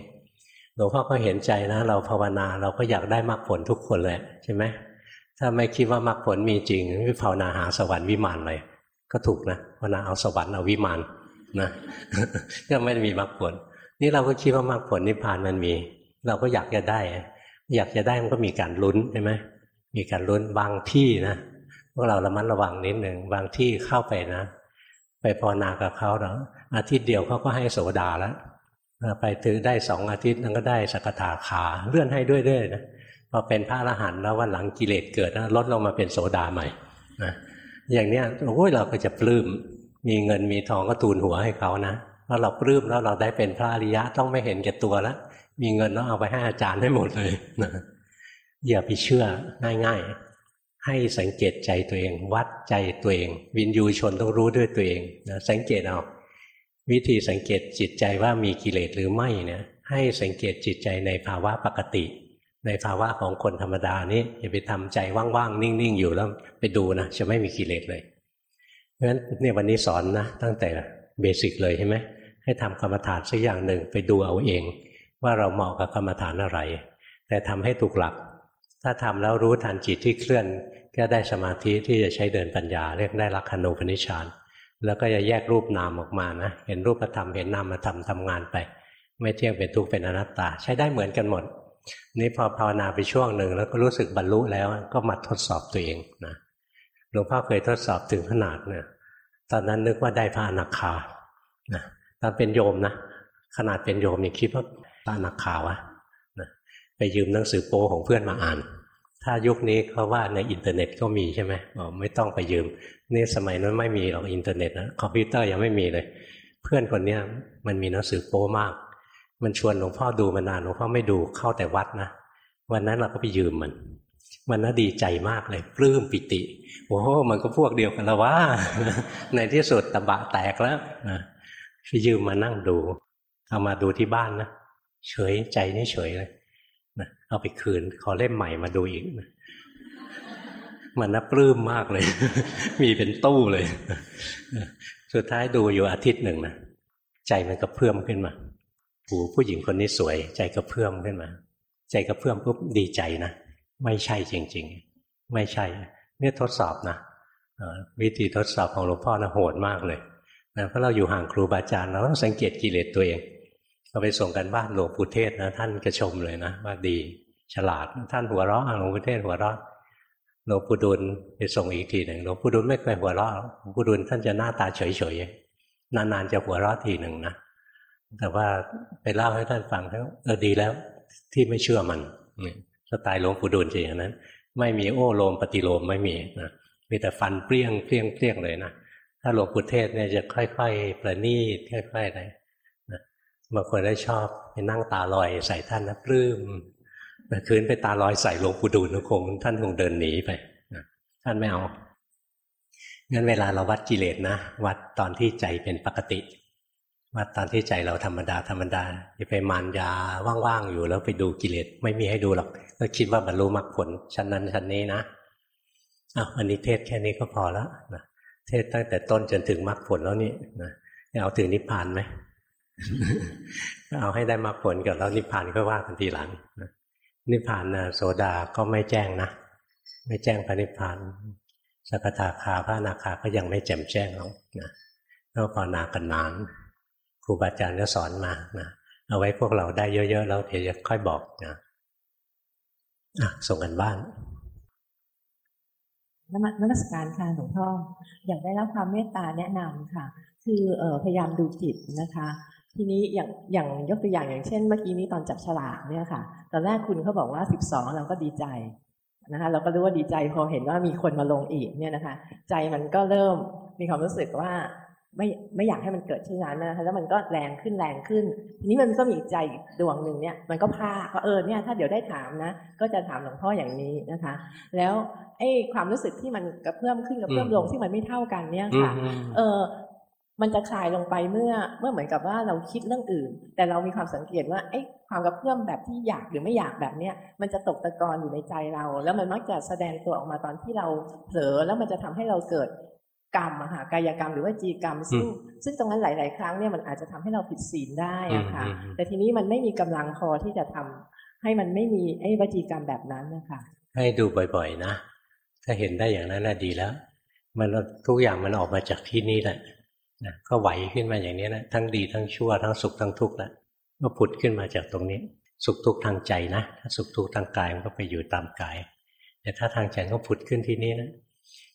หลวงพ่อก็เห็นใจนะ เราภาวนาเราก็อยากได้มรรคผลทุกคนเลยใช่ไหมถ้าไม่คิดว่ามรรคผลมีจริงไม่ภาวนาหาสวรรค์วิมานเลยก็ถูกนะภาวนาเอาสวรรค์เอาวิมานนะก็ไม่มีมรรคผล นี่เราก็คิดว่ามรรคผลนิพพานมันมี เราก็อยากจะได้ อยากจะได้มันก็มีการลุ้นใช่ไหมมีการลุ้นบางที่นะพวกเราระมัดระวังนิดหนึ่งบางที่เข้าไปนะ ไปภาวนากับเขาแล้วอาทิตย์เดียวเขาก็ให้โสดาแล้ว ไปถือได้สองอาทิตย์นั้นก็ได้สกทาขาเลื่อนให้ด้วยๆนะพอเป็นพระอรหันต์แล้ววันหลังกิเลสเกิดนะลดลงมาเป็นโสดาใหม่นะอย่างเนี้ยโอ้ยเราก็จะปลื้มมีเงินมีทองก็ตูนหัวให้เขานะพอเราปลื้มแล้วเราได้เป็นพระอริยะต้องไม่เห็นแก่ตัวแล้วมีเงินต้องเอาไปให้อาจารย์ให้หมดเลยนะอย่าไปเชื่อง่ายๆ ให้สังเกตใจตัวเอง วัดใจตัวเอง วินยูชนต้องรู้ด้วยตัวเองนะสังเกตเอา วิธีสังเกตจิตใจว่ามีกิเลสหรือไม่เนี่ยให้สังเกตจิตใจในภาวะปกติ ในภาวะของคนธรรมดานี้อย่าไปทำใจว่างๆ นิ่งๆ อยู่แล้วไปดูนะจะไม่มีกิเลสเลยเพราะฉะนั้นเนี่ยวันนี้สอนนะตั้งแต่เบสิกเลยใช่ไหมให้ทำกรรมฐานสักอย่างหนึ่งไปดูเอาเอง ว่าเราเหมาะกับกรรมฐานอะไร แต่ทำให้ถูกหลัก ถ้าทำแล้วรู้ทันจิตที่เคลื่อน ก็ได้สมาธิที่จะใช้เดินปัญญา เรียกได้ลักขณูปนิชฌาน แล้วก็จะแยกรูปนามออกมานะเห็นรูปธรรมเห็นนามธรรมทำงานไป ไม่เที่ยงเป็นทุกข์เป็นอนัตตา ใช้ได้เหมือนกันหมด นี่พอภาวนาไปช่วงหนึ่งแล้วก็รู้สึกบรรลุแล้วก็มาทดสอบตัวเองนะหลวงพ่อเคยทดสอบถึงขนาดเนี่ยตอนนั้นนึกว่าได้พระอนาคานะตอนเป็นโยมนะขนาดเป็นโยมยังคิดว่าพระอนาคาวะนะไปยืมหนังสือโป๊ของเพื่อนมาอ่าน ถ้ายุคนี้เขาว่าในอินเทอร์เน็ตก็มีใช่ไหมบอกไม่ต้องไปยืมนี่สมัยนั้นไม่มีหรอกอินเทอร์เน็ตนะคอมพิวเตอร์ยังไม่มีเลย เพื่อนคนเนี้ยมันมีหนังสือโป้มาก มันชวนหลวงพ่อดูมานานหลวงพ่อไม่ดูเข้าแต่วัดนะวันนั้นเราก็ไปยืมมันมันน่าดีใจมากเลยปลื้มปิติโอ้โหมันก็พวกเดียวกันแล้วว่า ในที่สุดตะบะแตกแล้วไปยืมมานั่งดู เอามาดูที่บ้านนะเฉยใจนี่เฉยเลย เอาไปคืน ขอเล่มใหม่มาดูอีกมันนับปลื้มมากเลย มีเป็นตู้เลย สุดท้ายดูอยู่อาทิตย์หนึ่งนะใจมันก็เพิ่มขึ้นมาผู้ผู้หญิงคนนี้สวย ใจก็เพิ่มขึ้นมา ใจก็เพิ่มปุ๊บดีใจนะไม่ใช่จริง ๆ ไม่ใช่ เนี่ยทดสอบนะวิธีทดสอบของหลวงพ่อนะโหดมากเลยนะเพราะเราอยู่ห่างครูบาอาจารย์เราต้องสังเกตกิเลสตัวเอง เราไปส่งกันบ้านหลวงปู่เทศนะท่านกระชมเลยนะว่าดี ฉลาดท่านหัวเราะหลวงปู่เทศหัวเราะหลวงปู่ดุลไปส่งอีกทีหนึ่งหลวงปู่ดุลไม่เคยหัวเราะหลวงปู่ดุลท่านจะหน้าตาเฉยๆนานๆจะหัวเราะทีหนึ่งนะแต่ว่าไปเล่าให้ท่านฟังแล้วเออดีแล้ว ที่ไม่เชื่อมันสไตล์หลวงปู่ดูลจริงนั้น ไม่มีโอ้โลมปฏิโลมไม่มีนะมีแต่ฟันเปรี้ยงเปรี้ยงเปรี้ยงเลยนะถ้าหลวงปู่เทศเนี่ยจะค่อย ๆ ประณีตค่อยๆอะไร บางคนได้ชอบไปนั่งตาลอยใส่ท่านนะปลื้มแต่คืนไปตาลอยใส่หลวงปู่ดูลคงท่านคงเดินหนีไปท่านไม่เอางั้นเวลาเราวัดกิเลสนะ วัดตอนที่ใจเป็นปกติว่าตอนที่ใจเราธรรมดาธรรมดาจะไปมานยาว่างๆอยู่แล้วไปดูกิเลสไม่มีให้ดูหรอกก็คิดว่าบรรลุมรรคผลชั้นนั้นชั้นนี้นะอ้าวอันนี้เทศแค่นี้ก็พอแล้วนะเทศตั้งแต่ต้นจนถึงมรรคผลแล้วนี่นะเอาถึงนิพพานไหม เอาให้ได้มรรคผลก่อนแล้วนิพพานก็ว่ากันทีหลังนิพพานนะโสดาก็ไม่แจ้งนะ ไม่แจ้งพระนิพพานสกทาคาพระนาคาก็ยังไม่แจ่มแจ้งหรอกนะก็ภาวนากันนานครูบาอาจารย์ก็สอนมานะเอาไว้พวกเราได้เยอะๆแล้วเดี๋ยวจะค่อยบอกนะส่งกันบ้านนักมัสการค่ะหลวงพ่ออยากได้รับความเมตตาแนะนำค่ะ คือเออพยายามดูจิตนะคะ ทีนี้อย่างอย่างยกตัวอย่างอย่างเช่น เมื่อกี้นี้ตอนจับฉลากเนี่ยค่ะ ตอนแรกคุณเขาบอกว่าสิบสองเราก็ดีใจนะคะเราก็รู้ว่าดีใจพอเห็นว่ามีคนมาลงอีกเนี่ยนะคะ ใจมันก็เริ่มมีความรู้สึกว่าไม่ไม่อยากให้มันเกิดเช่นนั้นนะคะแล้วมันก็แรงขึ้นแรงขึ้น ทีนี้มันก็มีใจดวงหนึ่งเนี่ย มันก็พาก็เออเนี่ยถ้าเดี๋ยวได้ถามนะ ก็จะถามหลวงพ่ออย่างนี้นะคะ แล้วไอ้ความรู้สึกที่มันกระเพื่อมขึ้นกระเพื่อมลงที่มันไม่เท่ากันเนี่ยค่ะ เออ มันจะคลายลงไปเมื่อเมื่อเหมือนกับว่าเราคิดเรื่องอื่น แต่เรามีความสังเกตว่าไอ้ความกระเพื่อมแบบที่อยากหรือไม่อยากแบบเนี้ยมันจะตกตะกอนอยู่ในใจเรา แล้วมันมักจะแสดงตัวออกมาตอนที่เราเผลอแล้วมันจะทำให้เราเกิดกรรมอะค่ะกายกรรมหรือว่าจีกรรม ซึ่งซึ่งตรงนั้นหลาย ๆ ครั้งเนี่ยมันอาจจะทำให้เราผิดศีลได้อะค่ะ แต่ทีนี้มันไม่มีกำลังพอที่จะทำให้มันไม่มีไอ้วจีกรรมแบบนั้นนะคะให้ดูบ่อย ๆ นะ ถ้าเห็นได้อย่างนั้นน่ะดีแล้ว มันทุกอย่างมันออกมาจากที่นี่แหละ นะก็ไหวขึ้นมาอย่างนี้นะทั้งดีทั้งชั่วทั้งสุขทั้งทุกข์แหละก็ผุดขึ้นมาจากตรงนี้ สุขทุกข์ทางใจนะถ้าสุขทุกข์ทางกายมันก็ไปอยู่ตามกาย แต่ถ้าทางใจก็ผุดขึ้นที่นี้นะ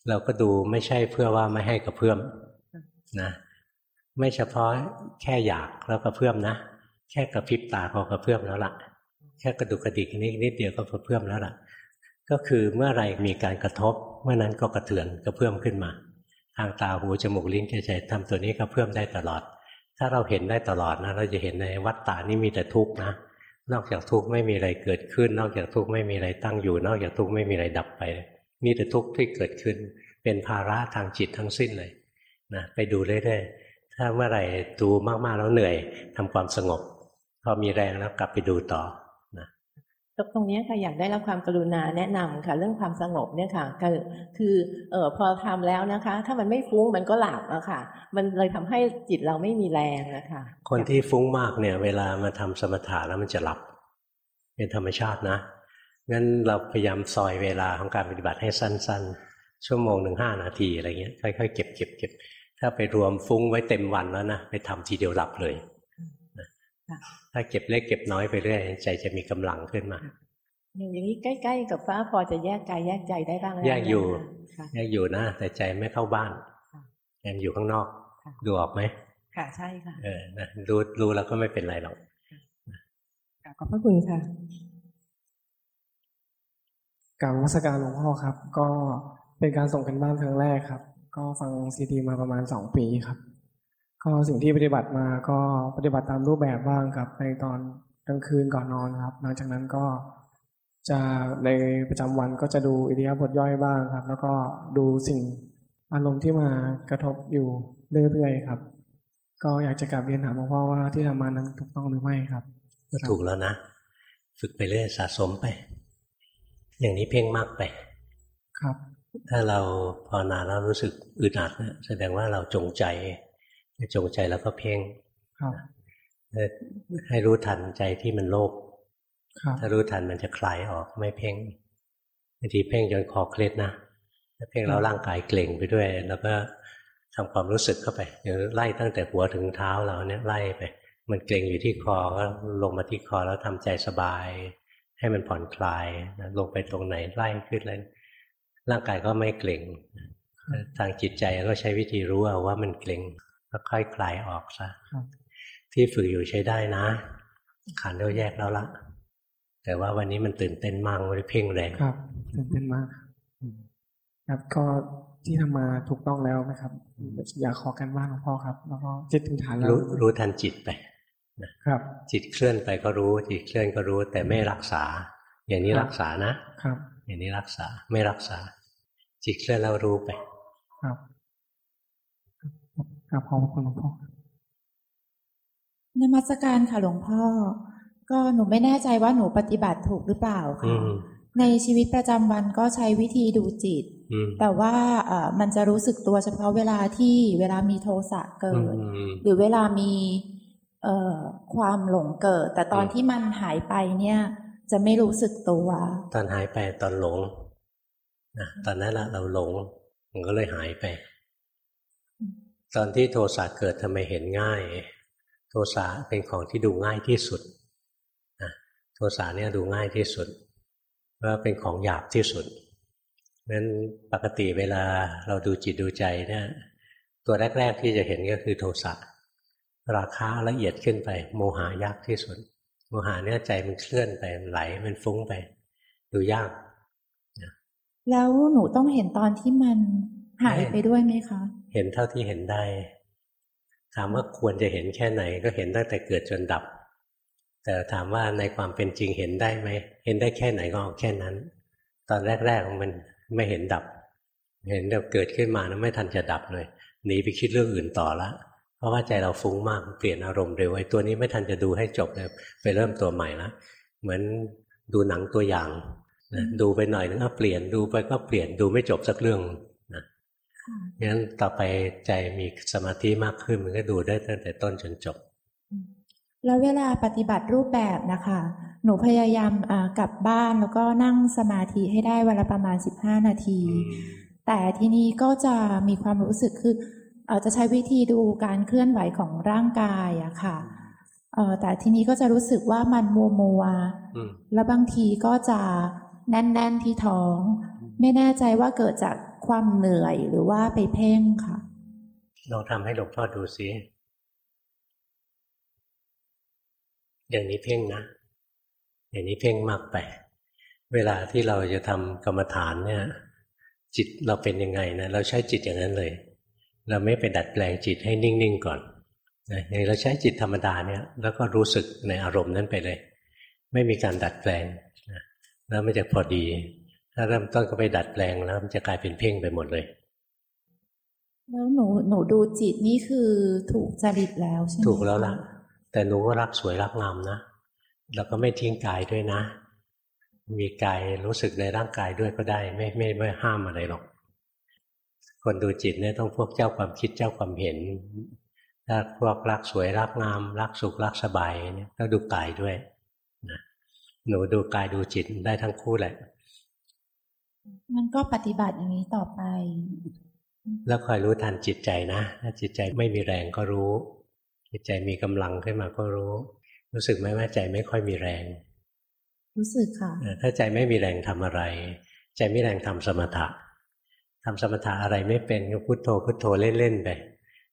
เราก็ดูไม่ใช่เพื่อว่าไม่ให้กระเพื่อมนะไม่เฉพาะแค่อยากแล้วกระเพื่อมนะแค่กระพริบตาพอกระเพื่อมแล้วละ่ะ แค่กระดุกกระดิกนิดนิดเดียวก็กระเพื่อมแล้วละ่ะ ก็คือเมื่อไรมีการกระทบ เมื่อนั้นก็กระเทือนกระเพื่อมขึ้นมา ทางตาหูจมูกลิ้นใจทำตัวนี้กระเพื่มได้ตลอด ถ้าเราเห็นได้ตลอดนะเราจะเห็นในวัฏฏานี่มีแต่ทุกข์นะนอกจากทุกข์ไม่มีอะไรเกิดขึ้น นอกจากทุกข์ไม่มีอะไรตั้งอยู่ นอกจากทุกข์ไม่มีอะไรดับไป มีแต่ทุกข์ที่เกิดขึ้น เป็นภาระทางจิตทั้งสิ้นเลยนะไปดูเรื่อยๆถ้าเมื่อไหร่ดูมากๆแล้วเหนื่อยทำความสงบ พอมีแรงแล้วกลับไปดูต่อ ตรงนี้ค่ะอยากได้รับความกรุณาแนะนำค่ะ เรื่องความสงบเนี่ยค่ะ คือคือเออพอทำแล้วนะคะ ถ้ามันไม่ฟุ้งมันก็หลับอะค่ะ มันเลยทำให้จิตเราไม่มีแรงนะคะคนที่ฟุ้งมากเนี่ย เวลามาทำสมถะแล้วมันจะหลับ เป็นธรรมชาตินะงั้นเราพยายามซอยเวลาของการปฏิบัติให้สั้น ๆ ชั่วโมงหนึ่งห้านาทีอะไรเงี้ยค่อยๆเก็บเก็บเก็บถ้าไปรวมฟุ้งไว้เต็มวันแล้วนะไปทำทีเดียวหลับเลย ถ้าเก็บเล็กเก็บน้อยไปเรื่อยใจจะมีกำลังขึ้นมา อย่างนี้ใกล้ๆกับฟ้าพอจะแยกกายแยกใจได้บ้างแยกอยู่แยกอยู่นะแต่ใจไม่เข้าบ้านยังอยู่ข้างนอก ดูออกไหมค่ะใช่ค่ะเออนะรู้รู้แล้วก็ไม่เป็นไรหรอกขอบพระคุณค่ะการวัสการหลวงพ่อครับ ก็เป็นการส่งกันบ้านครั้งแรกครับ ก็ฟังซีดีมาประมาณสองปีครับ ก็สิ่งที่ปฏิบัติมาก็ปฏิบัติตามรูปแบบบ้างครับ ในตอนกลางคืนก่อนนอนครับหลังจากนั้นก็จะในประจำวันก็จะดูอิริยาบถย่อยบ้างครับ แล้วก็ดูสิ่งอารมณ์ที่มากระทบอยู่เรื่อยๆครับ ก็อยากจะกลับเรียนถามหลวงพ่อว่าที่ทำมานั้นถูกต้องหรือไม่ครับถูกแล้วนะ ฝึกไปเรื่อยสะสมไป อย่างนี้เพ่งมากไป ครับ ถ้าเราพอนานแล้วรู้สึกอึดอัดนะแสดงว่าเราจงใจ จงใจแล้วก็เพ่งครับให้รู้ทันใจที่มันโลภครับถ้ารู้ทันมันจะคลายออกไม่เพ่งบางทีเพ่งจนคอเคล็ดนะถ้าเพ่งแล้วร่างกายเกร็งไปด้วย แล้วก็ทำความรู้สึกเข้าไปเดี๋ยวไล่ตั้งแต่หัวถึงเท้าเราเนี่ยไล่ไป มันเกร็งอยู่ที่คอก็ลงมาที่คอแล้วทำใจสบาย ให้มันผ่อนคลายนะลงไปตรงไหนไล่ขึ้นเลยร่างกายก็ไม่เกร็งทางจิตใจก็ใช้วิธีรู้เอาว่ามันเกร็ง ก็ค่อยคลายออกซะครับที่ฝึกอยู่ใช้ได้นะ ขันเราแยกแล้วละแต่ว่าวันนี้มันตื่นเต้นมากไม่ได้เพ่งแรงครับตื่นเต้นมากอืมครับก็ที่ทำมาถูกต้องแล้วไหมครับ อยากขอกันบ้านหลวงพ่อครับ แล้วก็จิตถึงฐานแล้วรู้รู้ทันจิตไปครับ จิตเคลื่อนไปก็รู้ จิตเคลื่อนก็รู้ แต่ไม่รักษา อย่างนี้รักษานะครับ อย่างนี้รักษาไม่รักษา จิตเคลื่อนแล้วรู้ไป ครับ ครับขอบคุณหลวงพ่อนมัสการค่ะหลวงพ่อ ก็หนูไม่แน่ใจว่าหนูปฏิบัติถูกหรือเปล่าอืค่ะมในชีวิตประจำวันก็ใช้วิธีดูจิตอืมแต่ว่าเอ่อมันจะรู้สึกตัวเฉพาะเวลาที่เวลามีโทสะเกิอืดมหรือเวลามีเอ่อความหลงเกิด แต่ตอนอืมที่มันหายไปเนี่ย จะไม่รู้สึกตัว ตอนหายไปตอนหลงนะตอนนั้นละเราหลงมันก็เลยหายไป ตอนที่โทสะเกิดทำไมเห็นง่าย โทสะเป็นของที่ดูง่ายที่สุดนะโทสะเนี่ยดูง่ายที่สุดเพราะว่าเป็นของหยาบที่สุดเพราะฉะนั้นปกติเวลาเราดูจิตดูใจเนี่ยตัวแรก ๆ ที่จะเห็นก็คือโทสะราคาละเอียดขึ้นไป โมหายากที่สุด โมหะเนี่ยใจมันเคลื่อนไปมันไหลมันฟุ้งไป ดูยาก แล้วหนูต้องเห็นตอนที่มันหายไปด้วยไหมคะ เห็นเท่าที่เห็นได้ ถามว่าควรจะเห็นแค่ไหนก็เห็นตั้งแต่เกิดจนดับ แต่ถามว่าในความเป็นจริงเห็นได้ไหม เห็นได้แค่ไหนก็เอาแค่นั้น ตอนแรกๆมันไม่เห็นดับ เห็นเดี๋ยวเกิดขึ้นมานะไม่ทันจะดับเลยหนีไปคิดเรื่องอื่นต่อละ เพราะว่าใจเราฟุ้งมากเปลี่ยนอารมณ์เร็วไอ้ตัวนี้ไม่ทันจะดูให้จบเลยไปเริ่มตัวใหม่ละเหมือนดูหนังตัวอย่างดูไปหน่อยนึงก็เปลี่ยนดูไปก็เปลี่ยนดูไม่จบสักเรื่อง งั้นต่อไปใจมีสมาธิมากขึ้นมันก็ดูได้ตั้งแต่ต้นจนจบ แล้วเวลาปฏิบัติรูปแบบนะคะ หนูพยายามอ่ากลับบ้านแล้วก็นั่งสมาธิให้ได้วันละประมาณ 15 นาที แต่ทีนี้ก็จะมีความรู้สึกคือเอ่อจะใช้วิธีดูการเคลื่อนไหวของร่างกายอะค่ะเอ่อแต่ทีนี้ก็จะรู้สึกว่ามันมัวมัวๆอืมแล้วบางทีก็จะแน่น ๆที่ท้อง ไม่แน่ใจว่าเกิดจาก ความเหนื่อยหรือว่าไปเพ่งค่ะลองทำให้หลวงพ่อดูสิอย่างนี้เพ่งนะ อย่างนี้เพ่งมากไป เวลาที่เราจะทำกรรมฐานเนี่ย จิตเราเป็นยังไงนะเราใช้จิตอย่างนั้นเลย เราไม่ไปดัดแปลงจิตให้นิ่งๆก่อนนะอย่างเราใช้จิตธรรมดาเนี่ย แล้วก็รู้สึกในอารมณ์นั้นไปเลย ไม่มีการดัดแปลงนะแล้วมันจะพอดี ถ้าเริ่มต้นก็ไปดัดแปลงแล้วมันจะกลายเป็นเพ่งไปหมดเลยแล้วหนูหนูดูจิตนี่คือถูกจริตแล้วใช่ไหมถูกแล้วล่ะคแต่หนูก็รักสวยรักงามนะแล้วก็ไม่ทิ้งกายด้วยนะ มีกายรู้สึกในร่างกายด้วยก็ได้ ไม่ไม่ไม่ห้ามอะไรหรอก คนดูจิตเนี่ยต้องพวกเจ้าความคิดเจ้าความเห็นถ้าพวกรักสวยรักงาม รักสุขรักสบายเนี่ยต้องดูกายด้วยนะหนูดูกายดูจิตได้ทั้งคู่แหละ มันก็ปฏิบัติอย่างนี้ต่อไป แล้วคอยรู้ทันจิตใจนะถ้าจิตใจไม่มีแรงก็รู้ จิตใจมีกำลังขึ้นมาก็รู้ รู้สึกไหมว่าใจไม่ค่อยมีแรง รู้สึกค่ะเออถ้าใจไม่มีแรงทำอะไร ใจไม่แรงทำสมถะทำสมถะอะไรไม่เป็นก็พุโทโธพุโทโธเล่นๆไป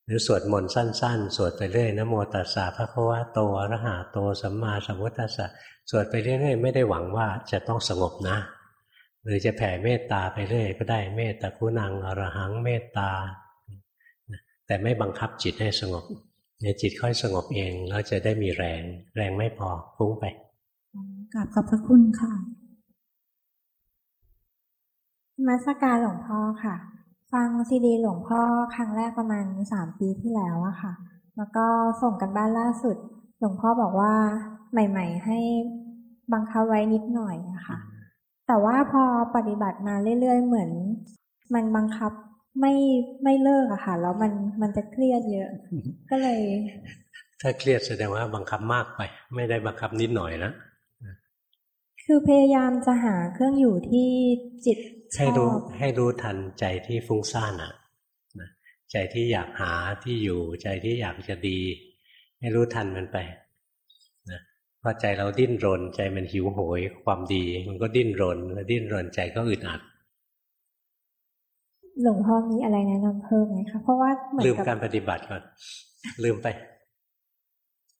หรือสวดมนต์สั้น ๆ สวดไปเรื่อยนะโมตัสสะพระคะวะโตอะระหะโตสัมมาสัมพุทธัสสะสวดไปเรื่อยๆไม่ได้หวังว่าจะต้องสงบนะ หรือจะแผ่เมตตาไปเรื่อยก็ได้เมตตาคุณังอรหังเมตตา แต่ไม่บังคับจิตให้สงบเนี่ยจิตค่อยสงบเองแล้วจะได้มีแรง แรงไม่พอฟุ้งไปกราบขอบพระคุณค่ะมาสการหลวงพ่อค่ะ ฟังซีดีหลวงพ่อครั้งแรกประมาณสามปีที่แล้วอะค่ะ แล้วก็ส่งกันบ้านล่าสุด หลวงพ่อบอกว่า ใหม่ ๆ ให้บังคับไว้นิดหน่อยอะคะ แต่ว่าพอปฏิบัติมาเรื่อย ๆ เหมือน มันบังคับไม่ไม่เลิกอะค่ะแล้วมันมันจะเครียดเยอะ ก็เลย ถ้าเครียดแสดงว่าบังคับมากไป ไม่ได้บังคับนิดหน่อยนะคือพยายามจะหาเครื่องอยู่ที่จิตชให้อรู้บให้รู้ทันใจที่ฟุ้งซ่านอะนะใจที่อยากหาที่อยู่ใจที่อยากจะดี ให้รู้ทันมันไปนะ พอใจเราดิ้นรน ใจมันหิวโหย ความดี มันก็ดิ้นรนแล้วดิ้นรนใจก็อึดอัดหลวงพ่อมีอะไรแนะนำเพิ่มไหมคะเพราะว่าเหมือนลืมกับการปฏิบัติก่อน ลืมไป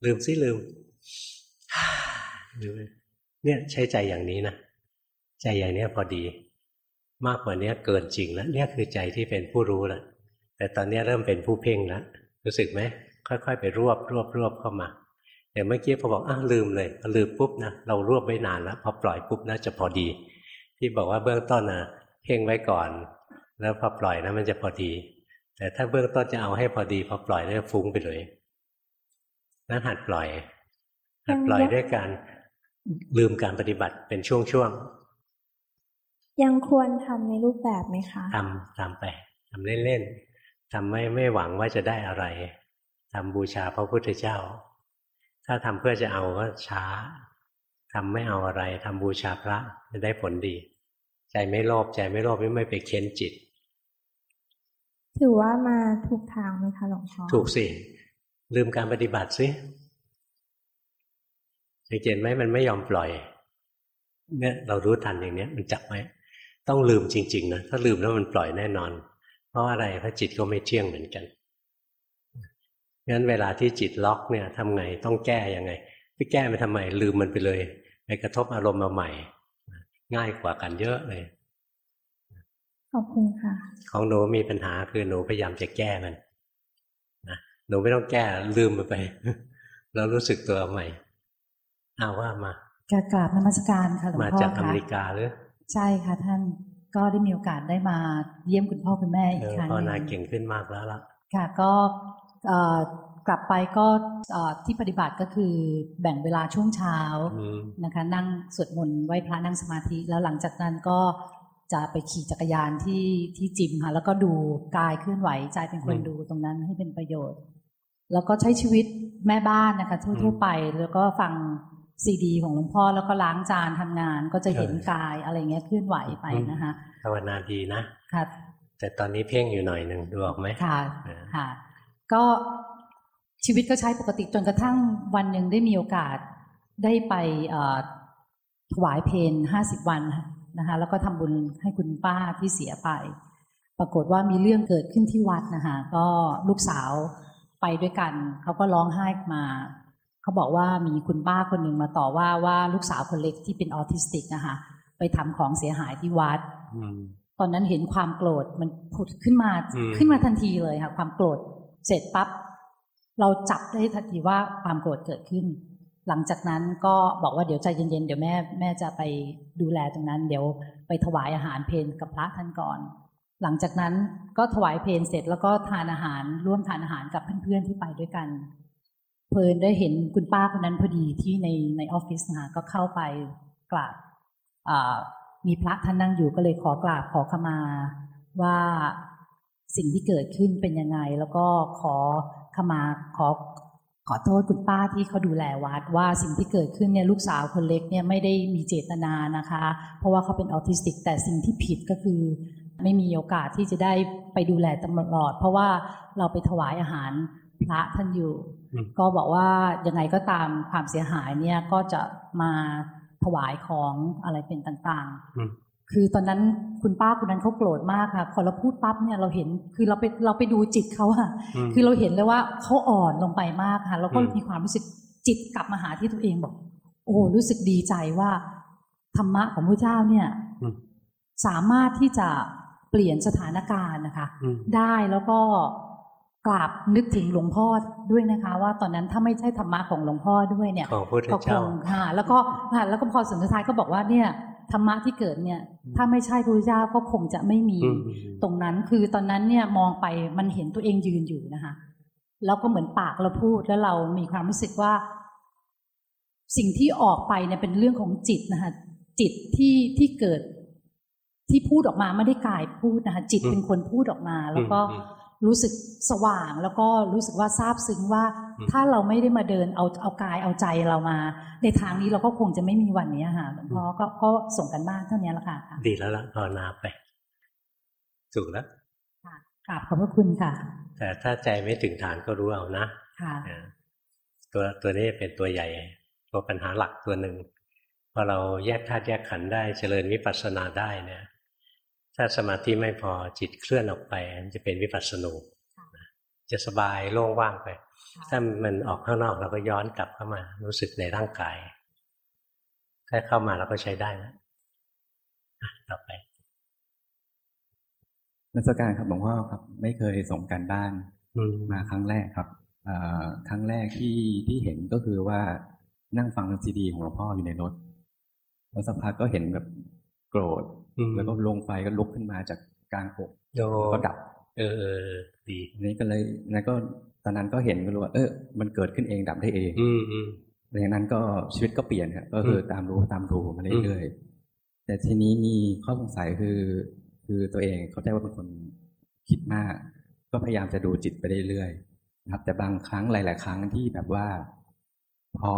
ลืมสิลืมลืมไปเนี่ยใช้ใจอย่างนี้นะใจอย่างเนี้ยพอดี มากกว่านี้เกินจริงแล้วเนี่ยคือใจที่เป็นผู้รู้แล้วแต่ตอนนี้เริ่มเป็นผู้เพ่งแล้วรู้สึกไหมค่อยๆ ไปรวบรวบรวบเข้ามา แต่เมื่อกี้พอบอกอ้าวลืมเลยพอลืมปุ๊บนะเรารวบไว้นานแล้วพอปล่อยปุ๊บน่าจะพอดี ที่บอกว่าเบื้องต้นนะเพ่งไว้ก่อน แล้วพอปล่อยนะมันจะพอดี แต่ถ้าเบื้องต้นจะเอาให้พอดี พอปล่อยแล้วฟุ้งไปเลยนั้นหัดปล่อยหัดปล่อยด้วยการลืมการปฏิบัติเป็นช่วงยังควรทำในรูปแบบไหมคะๆทำทำไปทำเล่นๆทำไม่ไม่หวังว่าจะได้อะไรทำบูชาพระพุทธเจ้า ถ้าทำเพื่อจะเอาก็ช้าทำไม่เอาอะไรทำบูชาพระจะได้ผลดี ใจไม่โลภใจไม่โลภไม่ไปเค้นจิต ถือว่ามาถูกทางไหมคะหลวงพ่อถูกสิลืมการปฏิบัติสิสังเกตไหมมันไม่ยอมปล่อย เนี่ยเรารู้ทันอย่างเนี้ย มันจับไหมต้องลืมจริง ๆ นะ ถ้าลืมแล้วมันปล่อยแน่นอน เพราะอะไรเพราะจิตก็ไม่เที่ยงเหมือนกัน งั้นเวลาที่จิตล็อกเนี่ยทำไงต้องแก้ยังไงไปแก้ไปทำไมลืมมันไปเลยไปกระทบอารมณ์มาใหม่ ง่ายกว่ากันเยอะเลย ขอบคุณค่ะ ของหนูมีปัญหาคือหนูพยายามจะแก้มันนะหนูไม่ต้องแก้ลืมมันไป แล้วรู้สึกตัวใหม่เอาว่ามากราบกราบนมัสการค่ะหลวงมาพ่อจากอค่ะเมริกาหรือ ใช่ค่ะท่านก็ได้มีโอกาสได้มาเยี่ยมคุณพ่อคุณแม่อีเอกอครั้งภาวหนานึ่งเก่งขึ้นมากแล้วล่ะค่ะ ก็เอ่อ กลับไปก็เอ่อที่ปฏิบัติก็คือแบ่งเวลาช่วงเช้าอืมนะคะ นั่งสวดมนต์ไหว้พระนั่งสมาธิ แล้วหลังจากนั้นก็จะไปขี่จักรยานที่ที่จิมค่ะแล้วก็ดูกายเคลื่อนไหวใจเป็นคนดูตรงนั้นให้เป็นประโยชน์ แล้วก็ใช้ชีวิตแม่บ้านนะคะทั่วๆไป แล้วก็ฟังซีดีของหลวงพ่อแล้วก็ล้างจานทำงาน ก็จะเห็นกายอะไรเงี้ยเคลื่อนไหวไปนะคะภาวนาดีนะค่ะแต่ตอนนี้เพ่งอยู่หน่อยหนึ่งดูออกไหมค่ะเออค่ะ ก็ชีวิตก็ใช้ปกติจนกระทั่งวันหนึ่งได้มีโอกาสได้ไปเอ่อถวายเพนห้าสิบวันนะคะแล้วก็ทำบุญให้คุณป้าที่เสียไป ปรากฏว่ามีเรื่องเกิดขึ้นที่วัดนะคะก็ลูกสาวไปด้วยกัน เขาก็ร้องไห้มาเขาบอกว่ามีคุณป้าคนหนึ่งมาต่อว่าว่าลูกสาวคนเล็กที่เป็นออทิสติกนะคะไปทำของเสียหายที่วัดอืมตอนนั้นเห็นความโกรธมันผุดขึ้นมาอืมขึ้นมาทันทีเลยค่ะ ความโกรธ เสร็จปั๊บเราจับได้ทันทีว่าความโกรธเกิดขึ้น หลังจากนั้นก็บอกว่าเดี๋ยวใจเย็นๆเดี๋ยวแม่แม่จะไปดูแลตรงนั้น เดี๋ยวไปถวายอาหารเพนกับพระท่านก่อน หลังจากนั้นก็ถวายเพนเสร็จแล้วก็ทานอาหารร่วมทานอาหารกับเพื่อนๆที่ไปด้วยกัน เพลินได้เห็นคุณป้าคนนั้นพอดีที่ในในออฟฟิศนะคะก็เข้าไปกราบมีพระท่านนั่งอยู่ก็เลยขอกราบขอขมาว่า สิ่งที่เกิดขึ้นเป็นยังไง แล้วก็ขอขมาขอขอโทษคุณป้าที่เขาดูแลวัดว่าสิ่งที่เกิดขึ้นเนี่ยลูกสาวคนเล็กเนี่ยไม่ได้มีเจตนานะคะ เพราะว่าเขาเป็นออทิสติก แต่สิ่งที่ผิดก็คือ ไม่มีโอกาสที่จะได้ไปดูแลตลอด เพราะว่าเราไปถวายอาหารพระท่านอยู่อืมก็บอกว่ายังไงก็ตามความเสียหายเนี่ยก็จะมาถวายของอะไรเป็นต่างอืมๆ คือตอนนั้นคุณป้าคนนั้นเขาโกรธมากค่ะ พอเราพูดปั๊บเนี่ยเราเห็นคือเราไปเราไปดูจิตเขาอะมคือเราเห็นเลยว่าเขาอ่อนลงไปมากค่ะแล้วก็อืมมีความรู้สึกจิตกลับมาหาที่ตัวเองบอก โอ้รู้สึกดีใจว่าธรรมะของพระเจ้าเนี่ยอืมสามารถที่จะเปลี่ยนสถานการณ์นะคะอืมได้แล้วก็กราบนึกถึงหลวงพ่อด้วยนะคะ ว่าตอนนั้นถ้าไม่ใช่ธรรมะของหลวงพ่อด้วยเนี่ยของพระพุทธก็คเจ้างค่ะแล้วก็ค่ะแล้วก็พอสุดท้ายก็บอกว่าเนี่ย ธรรมะที่เกิดเนี่ย ถ้าไม่ใช่พระพุทธเจ้าก็คงจะไม่มีอืมตรงนั้นคือตอนนั้นเนี่ยมองไปมันเห็นตัวเองยืนอยู่นะคะแล้วก็เหมือนปากเราพูดแล้วเรามีความรู้สึกว่า สิ่งที่ออกไปเนี่ยเป็นเรื่องของจิตนะคะจิตที่ที่เกิด ที่พูดออกมาไม่ได้กายพูดนะคะจิตเป็นคนพูดออกมา แล้วก็รู้สึกสว่างแล้วก็รู้สึกว่าซาบซึ้งว่า ถ้าเราไม่ได้มาเดินเอาเอากายเอาใจเรามา ในทางนี้เราก็คงจะไม่มีวันนี้ค่ะหลวงพ่อก็ก็ส่งกันบ้านเท่านี้ละค่ะ ดีแล้วละภาวนาไปถูกแล้วกราบขอบพระคุณค่ะ แต่ถ้าใจไม่ถึงฐานก็รู้เอานะค่ะตัวตัวนี้เป็นตัวใหญ่ ตัวปัญหาหลักตัวหนึ่งพอเราแยกธาตุแยกขันธ์ได้เจริญวิปัสสนาได้เนี่ยถ้าสมาธิไม่พอจิตเคลื่อนออกไป มันจะเป็นวิปัสสนูจะสบายโล่งว่างไป ถ้ามันออกข้างนอกเราก็ย้อนกลับเข้ามา รู้สึกในร่างกายถ้าเข้ามาเราก็ใช้ได้แล้วต่อไปนักสการครับหลวงพ่อครับ ไม่เคยส่งการบ้านมาครั้งแรกครับครั้งแรกที่ที่เห็นก็คือว่านั่งฟังซีดีของหลวงพ่ออยู่ในรถแล้วสักพักก็เห็นแบบโกรธแล้วก็ลงไฟก็ลุกขึ้นมาจากกลางอกก็ดับ เออดีนี่ก็เลยนั่นก็ ตอนนั้นก็เห็นก็รู้ว่าเออมันเกิดขึ้นเองดับได้เองอืมอืมหลังจากนั้นก็ชีวิตก็เปลี่ยนครับก็คือตามรู้ตามรู้มาเรื่อยๆแต่ทีนี้มีข้อสงสัยคือ คือตัวเองเข้าใจว่าเป็นคนคิดมาก ก็พยายามจะดูจิตไปเรื่อยๆครับแต่บางครั้งหลาย ๆ ครั้งที่แบบว่า พอ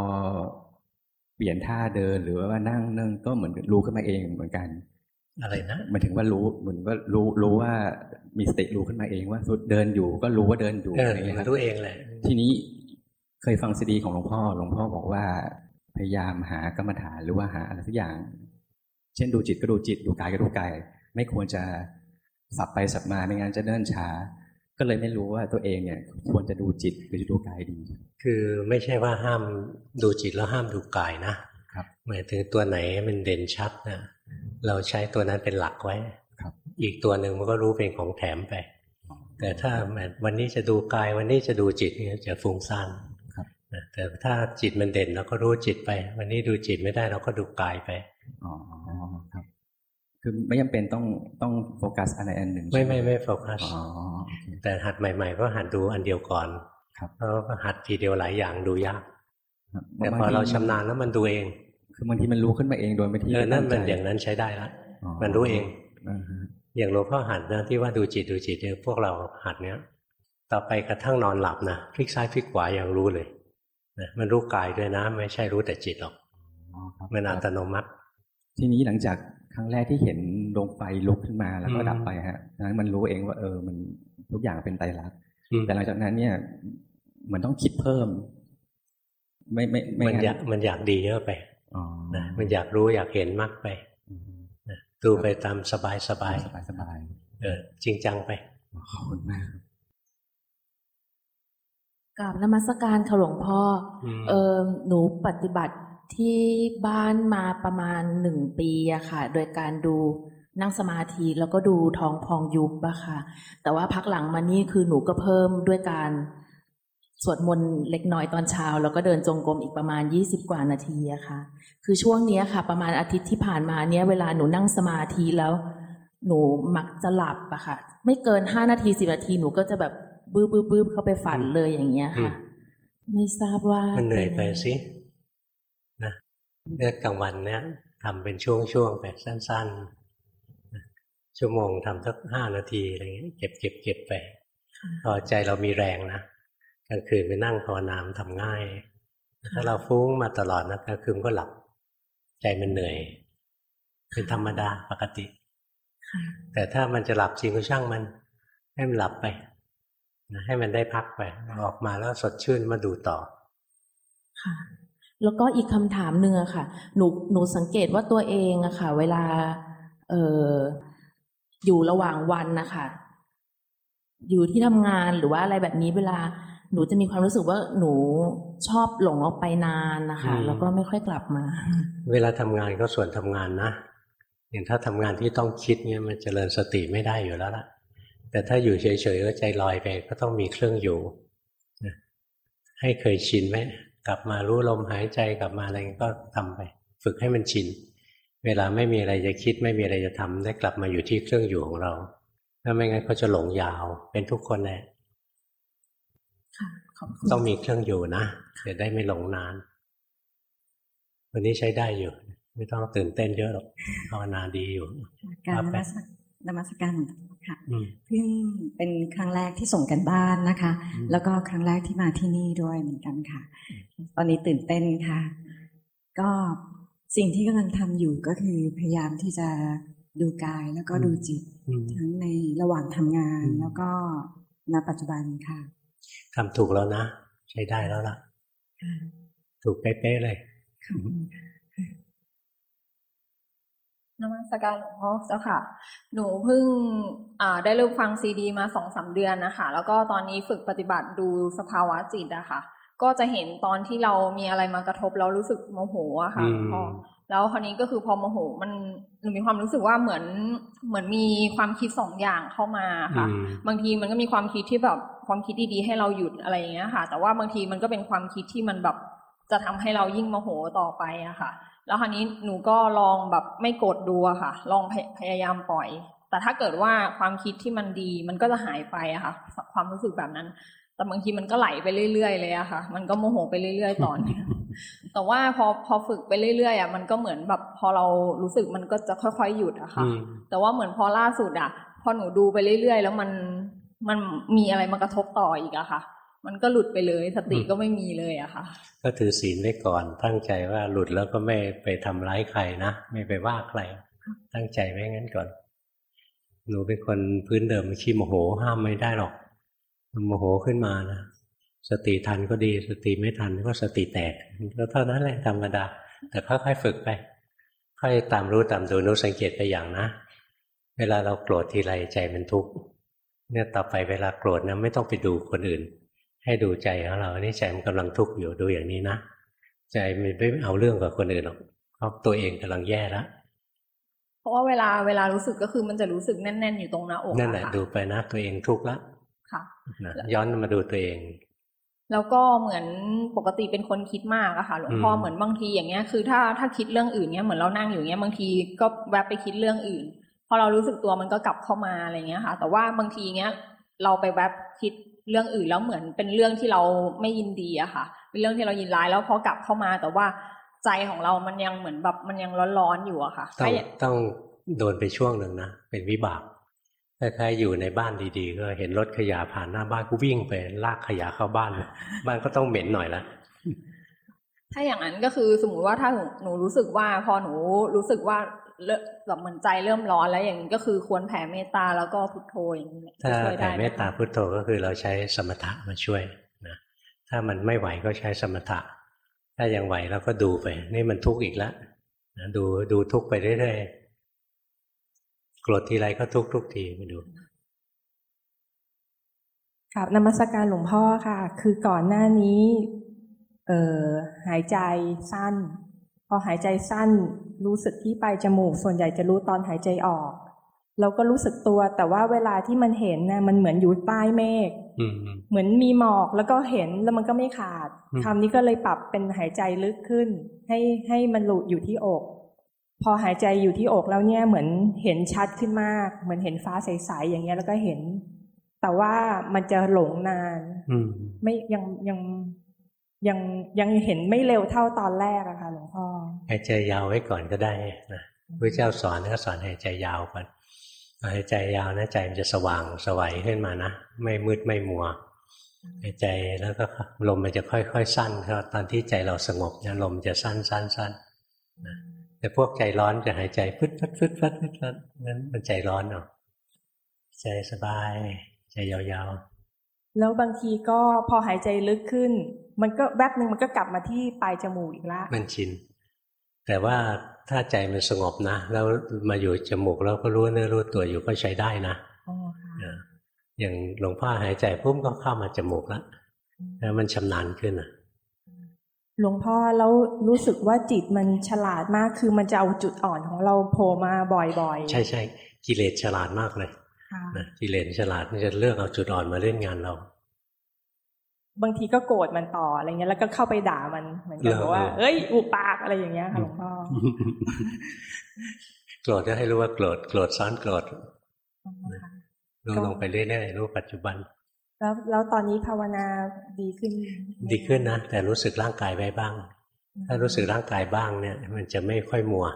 เปลี่ยนท่าเดินหรือว่านั่งนั่งก็เหมือนรู้ขึ้นมาเองเหมือนกัน อะไรนะหมายถึงว่ารู้เหมือนว่ารู้รู้ว่ามีสติรู้ขึ้นมาเองว่าสุดเดินอยู่ก็รู้ว่าเดินอยู่อะไรเงี้ยรู้เองแหละทีนี้เคยฟังซีดีของหลวงพ่อหลวงพ่อบอกว่า พยายามหากรรมฐานหรือว่าหาอะไรสักอย่าง เช่นดูจิตก็ดูจิตดูกายก็ดูกาย ไม่ควรจะสับไปสับมาไม่งั้นจะเดินช้า ก็เลยไม่รู้ว่าตัวเองเนี่ย ควรจะดูจิตหรือจะดูกายดี คือไม่ใช่ว่าห้ามดูจิตแล้วห้ามดูกายนะครับหมายถึงตัวไหนมันเด่นชัดนะ เราใช้ตัวนั้นเป็นหลักไว้ครับอีกตัวหนึ่งมันก็รู้เป็นของแถมไป แต่ถ้าวันนี้จะดูกายวันนี้จะดูจิตเนี่ยจะฟุ้งซ่านแต่ถ้าจิตมันเด่นเราก็รู้จิตไป วันนี้ดูจิตไม่ได้เราก็ดูกายไปอ๋อครับคือไม่จำเป็นต้องต้องโฟกัสอันใดอันหนึ่งไม่ไม่ไม่โฟกัสแต่หัดใหม่ ๆ ก็หัดดูอันเดียวก่อนครับเพราะหัดทีเดียวหลายอย่างดูยากแต่พอเราชำนาญแล้วมันดูเอง คือบางทีมันรู้ขึ้นมาเองโดยไม่ที่เออนั่นมันอย่างนั้นใช้ได้ละมันรู้เองอย่างหลวงพ่อหัดนะที่ว่าดูจิตดูจิตเนี่ยพวกเราหัดเนี้ยต่อไปกระทั่งนอนหลับนะพลิกซ้ายพลิกขวาอย่างรู้เลยนะมันรู้กายด้วยนะ ไม่ใช่รู้แต่จิตหรอกมันอัตโนมัติ ทีนี้หลังจากครั้งแรกที่เห็นดวงไฟลุกขึ้นมาแล้วก็ดับไปฮะนั้นมันรู้เองว่าเออมันทุกอย่างเป็นไตรลักษณ์แต่หลังจากนั้นเนี่ยมันต้องคิดเพิ่ม ไม่ไม่ไม่มันอยากมันอยากดีเยอะไป นะมันอยากรู้อยากเห็นมากไปดูไปตามสบายสบายสบายสบายเออจริงจังไปขอบคุณมากกราบนมัสการค่ะหลวงพ่อเออหนูปฏิบัติที่บ้านมาประมาณหนึ่งปีอะค่ะ โดยการดูนั่งสมาธิแล้วก็ดูท้องพองยุบอะค่ะ แต่ว่าพักหลังมานี่คือหนูก็เพิ่มด้วยการ สวดมนต์เล็กน้อยตอนเช้า แล้วก็เดินจงกรมอีกประมาณยี่สิบกว่านาทีอะค่ะ คือช่วงนี้ค่ะ ประมาณอาทิตย์ที่ผ่านมาเนี้ยเวลาหนูนั่งสมาธิแล้ว หนูมักจะหลับอะค่ะ ไม่เกินห้านาทีสิบนาทีหนูก็จะแบบบื้อบื้อบื้อเข้าไปฝันเลยอย่างเงี้ยค่ะ ไม่ทราบว่ามันเหนื่อยไปสิเนี่ยกลางวันเนี่ยทำเป็นช่วงๆไปสั้น ๆ ชั่วโมงทำสักห้านาทีอะไรเงี้ยเก็บเก็บเก็บไปพอใจเรามีแรงนะก ลางคืนไปนั่งภาวนามทำง่าย ถ้าเราฟุ้งมาตลอดนะกลางคืนก็หลับ ใจมันเหนื่อย เป็นธรรมดาปกติ แต่ถ้ามันจะหลับจริงก็ช่างมัน ให้มันหลับไปนะให้มันได้พักไป ออกมาแล้วสดชื่นมาดูต่อ ค่ะ แล้วก็อีกคำถามหนึ่งอะค่ะ หนูหนูสังเกตว่าตัวเองอะค่ะ เวลา เอออยู่ระหว่างวันนะคะอยู่ที่ทำงานหรือว่าอะไรแบบนี้เวลา หนูจะมีความรู้สึกว่าหนูชอบหลงออกไปนานนะคะแล้วก็ไม่ค่อยกลับมา เวลาทำงานก็ส่วนทำงานนะอย่างถ้าทำงานที่ต้องคิดเนี่ยมันจเจริญสติไม่ได้อยู่แล้วล่ะ แต่ถ้าอยู่เฉยๆก็ใจลอยไปก็ต้องมีเครื่องอยู่ให้เคยชินไหมกลับมารู้ลมหายใจกลับมาอะไรก็ทำไป ฝึกให้มันชิน เวลาไม่มีอะไรจะคิด ไม่มีอะไรจะทำได้กลับมาอยู่ที่เครื่องอยู่ของเราถ้าไม่งั้นก็จะหลงยาวเป็นทุกคนแหละ ต้องมีเครื่องอยู่นะจะได้ไม่หลงนาน วันนี้ใช้ได้อยู่ ไม่ต้องตื่นเต้นเยอะหรอกภาวนาดีอยู่ การนมัสนมัสการค่ะเพิ่งเป็นครั้งแรกที่ส่งกันบ้านนะคะ แล้วก็ครั้งแรกที่มาที่นี่ด้วยเหมือนกันค่ะ ตอนนี้ตื่นเต้นค่ะ ก็สิ่งที่กำลังทำอยู่ก็คือพยายามที่จะดูกายแล้วก็ดูจิต ทั้งในระหว่างทำงานแล้วก็ณปัจจุบันค่ะ ทำถูกแล้วนะ ใช้ได้แล้วล่ะ ถูกเป๊ะๆเลยนมัสการหลวงพ่อเจ้าค่ะ หนูเพิ่งได้เริ่มฟังซีดีมาสองสาเดือนนะคะ แล้วก็ตอนนี้ฝึกปฏิบัติดูสภาวะจิตอะค่ะ ก็จะเห็นตอนที่เรามีอะไรมากระทบแล้วรู้สึกโมโหอะค่ะพอ แล้วคราวนี้ก็คือพอโมโหมันหนูมีความรู้สึกว่าเหมือนเหมือนมีความคิดสองอย่างเข้ามาค่ะ บางทีมันก็มีความคิดที่แบบความคิดดีๆให้เราหยุดอะไรอย่างเงี้ยค่ะ แต่ว่าบางทีมันก็เป็นความคิดที่มันแบบจะทำให้เรายิ่งโมโหต่อไปอะค่ะ แล้วคราวนี้หนูก็ลองแบบไม่กดดูอะค่ะ ลองพยายามปล่อย แต่ถ้าเกิดว่าความคิดที่มันดีมันก็จะหายไปอะค่ะ ความรู้สึกแบบนั้น แต่บางทีมันก็ไหลไปเรื่อยๆเลยอะค่ะ มันก็โมโหไปเรื่อยๆตอน แต่ว่าพอพอฝึกไปเรื่อยๆอะมันก็เหมือนแบบพอเรารู้สึกมันก็จะค่อยๆหยุดอะค่ะ แต่ว่าเหมือนพอล่าสุดอะพอหนูดูไปเรื่อยๆ แล้วมันมันมีอะไรมากระทบต่ออีกอะค่ะ มันก็หลุดไปเลยสติก็ไม่มีเลยอะค่ะ ก็ถือศีลไว้ก่อน ตั้งใจว่าหลุดแล้วก็ไม่ไปทำร้ายใครนะ ไม่ไปว่าใคร ตั้งใจไว้งั้นก่อน หนูเป็นคนพื้นเดิมขี้โมโหห้ามไม่ได้หรอกโมโหขึ้นมานะ สติทันก็ดี สติไม่ทันก็สติแตกก็เท่านั้นแหละธรรมดา แต่ค่อยๆฝึกไป ค่อยตามรู้ตามดูนุสังเกตไปอย่างนะ เวลาเราโกรธทีไรใจมันทุกข์เนี่ยต่อไปเวลาโกรธนะไม่ต้องไปดูคนอื่น ให้ดูใจของเรานี่ใจมันกำลังทุกข์อยู่ดูอย่างนี้นะใจมันไม่เอาเรื่องกับคนอื่นหรอกเพราะตัวเองกำลังแย่แล้วเพราะว่าเวลาเวลารู้สึกก็คือมันจะรู้สึกแน่น ๆ อยู่ตรงหน้าอกนั่นแหละดูไปนะตัวเองทุกข์ละค่ะย้อนมาดูตัวเอง แล้วก็เหมือนปกติเป็นคนคิดมากอะค่ะหลวงพ่อเหมือนบางทีอย่างเงี้ยคือถ้าถ้าคิดเรื่องอื่นเนี้ยเหมือนเรานั่งอยู่เงี้ยบางทีก็แวบไปคิดเรื่องอื่น พอเรารู้สึกตัวมันก็กลับเข้ามาอะไรเงี้ยค่ะ แต่ว่าบางทีเงี้ยเราไปแวบคิดเรื่องอื่นแล้วเหมือนเป็นเรื่องที่เราไม่ยินดีอะค่ะ เป็นเรื่องที่เรายินร้ายแล้วพอกลับเข้ามา แต่ว่าใจของเรามันยังเหมือนแบบมันยังร้อนๆอยู่อะค่ะต้องต้องโดนไปช่วงหนึ่งนะเป็นวิบาก คล้ายๆอยู่ในบ้านดีๆ ก็เห็นรถขยะผ่านหน้าบ้านก็วิ่งไปลากขยะเข้าบ้าน บ้านก็ต้องเหม็นหน่อยละถ้าอย่างนั้นก็คือสมมุติว่าถ้าหนูรู้สึกว่าพอหนูรู้สึกว่าแบบเหมือนใจเริ่มร้อนแล้วอย่างนี้ก็คือควรแผ่เมตตาแล้วก็พุทโธอย่างนี้ถ้าแผ่เมตตาพุทโธก็คือเราใช้สมถะมาช่วยนะถ้ามันไม่ไหวก็ใช้สมถะ ถ้ายังไหวเราก็ดูไป นี่มันทุกข์อีกแล้วนะดูดูทุกข์ไปเรื่อยๆ โกรธทีไรก็ทุกข์ทุกทีไปดูครับนมัสการหลวงพ่อค่ะ คือก่อนหน้านี้ เอ่อหายใจสั้น พอหายใจสั้น รู้สึกที่ปลายจมูก ส่วนใหญ่จะรู้ตอนหายใจออกเราก็รู้สึกตัว แต่ว่าเวลาที่มันเห็นนะมันเหมือนอยู่ใต้เมฆเหมือนมีหมอกแล้วก็เห็นแล้วมันก็ไม่ขาดคำนี้ก็เลยปรับเป็นหายใจลึกขึ้น ให้ให้มันหลุดอยู่ที่อก พอหายใจอยู่ที่อกแล้วเนี่ยเหมือนเห็นชัดขึ้นมาก เหมือนเห็นฟ้าใสๆอย่างเงี้ยแล้วก็เห็น แต่ว่ามันจะหลงนานไม่ยังยังยังยังเห็นไม่เร็วเท่าตอนแรกอะค่ะหลวงพ่อหายใจยาวไว้ก่อนก็ได้นะพระเจ้าสอนก็สอนหายใจยาวก่อนหายใจยาวนะใจมันจะสว่างสวัยขึ้นมานะไม่มืดไม่มัวหายใจแล้วก็ลมมันจะค่อยๆสั้นครับตอนที่ใจเราสงบเนี่ยลมจะสั้นสั้นสั้นนะ แต่พวกใจร้อนจะหายใจฟึดฟึดฟึดฟึดฟึดฟึดนั้นมันใจร้อนเนาะใจสบาย ใจยาวๆ แล้วบางทีก็พอหายใจลึกขึ้น มันก็แวบหนึ่งมันก็กลับมาที่ปลายจมูกอีกแล้วมันชิน แต่ว่าถ้าใจมันสงบนะ แล้วมาอยู่จมูกแล้วก็รู้เนื้อรู้ตัวอยู่ก็ใช้ได้นะอย่างหลวงพ่อหายใจพุ่มก็เข้ามาจมูกแล้วแล้วมันชำนาญขึ้นอะ หลวงพ่อแล้วรู้สึกว่าจิตมันฉลาดมาก คือมันจะเอาจุดอ่อนของเราโผล่มาบ่อยๆ ใช่ใช่กิเลสฉลาดมากเลยนะกิเลสฉลาดมันจะเลือกเอาจุดอ่อนมาเล่นงานเรา บางทีก็โกรธมันต่ออะไรเงี้ยแล้วก็เข้าไปด่ามันเหมือนกันบอกว่า เอ้ยอุปากอะไรอย่างเงี้ยค่ะหลวงพ่อโกรธก็ให้รู้ว่าโกรธโกรธซ้อนโกรธรู้ลงไปเรื่อยๆรู้ปัจจุบัน แล้วแล้วตอนนี้ภาวนาดีขึ้น ดีขึ้นนะ แต่รู้สึกร่างกายไว้บ้าง ถ้ารู้สึกร่างกายบ้างเนี่ย มันจะไม่ค่อยมัว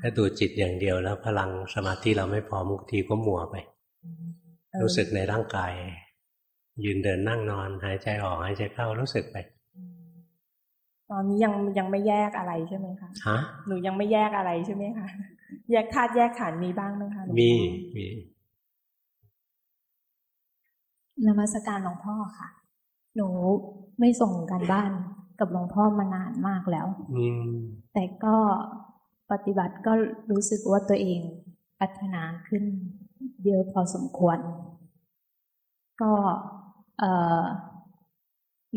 ถ้าดูจิตอย่างเดียวแล้ว พลังสมาธิเราไม่พอมุกทีก็มัวไป รู้สึกในร่างกาย ยืนเดินนั่งนอน หายใจออกหายใจเข้ารู้สึกไป ตอนนี้ยังยังไม่แยกอะไรใช่ไหมคะฮะหนูยังไม่แยกอะไรใช่ไหมคะแยกธาตุแยกขันมีบ้างไหมคะมีมี นมัสการหลวงพ่อค่ะ หนูไม่ส่งกันบ้านกับหลวงพ่อมานานมากแล้วแต่ก็ปฏิบัติก็รู้สึกว่าตัวเองพัฒนาขึ้นเยอะพอสมควร ก็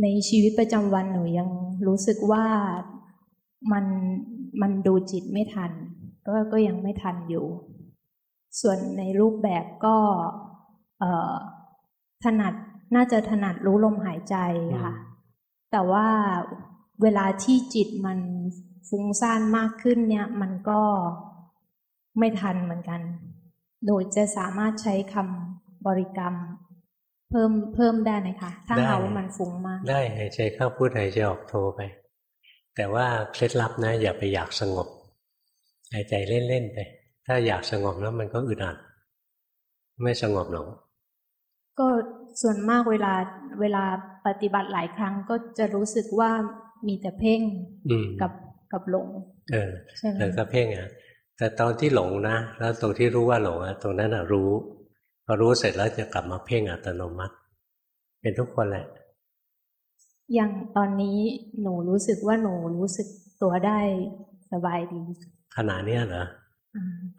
ในชีวิตประจำวันหนูยังรู้สึกว่ามันมันดูจิตไม่ทัน ก็ก็ยังไม่ทันอยู่ ส่วนในรูปแบบก็ ถนัดน่าจะถนัดรู้ลมหายใจค่ะ แต่ว่าเวลาที่จิตมันฟุ้งซ่านมากขึ้นเนี่ย มันก็ไม่ทันเหมือนกัน โดยจะสามารถใช้คำบริกรรม เพิ่มเพิ่มได้ไหมคะ ถ้าเราว่ามันฟุ้งมาก ได้หายใจเข้าพูดหายใจออกโทรไป แต่ว่าเคล็ดลับนะ อย่าไปอยากสงบหายใจเล่นๆไป ถ้าอยากสงบแล้วมันก็อึดอัด ไม่สงบหรอกก็ ส่วนมากเวลาเวลาปฏิบัติหลายครั้งก็จะรู้สึกว่ามีแต่เพ่งกับกับหลง เออแล้วก็เพ่งอะแต่ตอนที่หลงนะ แล้วตรงที่รู้ว่าหลงอะตรงนั้นอะรู้พอรู้เสร็จแล้วจะกลับมาเพ่งอัตโนมัติ เป็นทุกคนแหละอย่างตอนนี้หนูรู้สึกว่าหนูรู้สึกตัวได้สบายดีขณะนี้เหรอ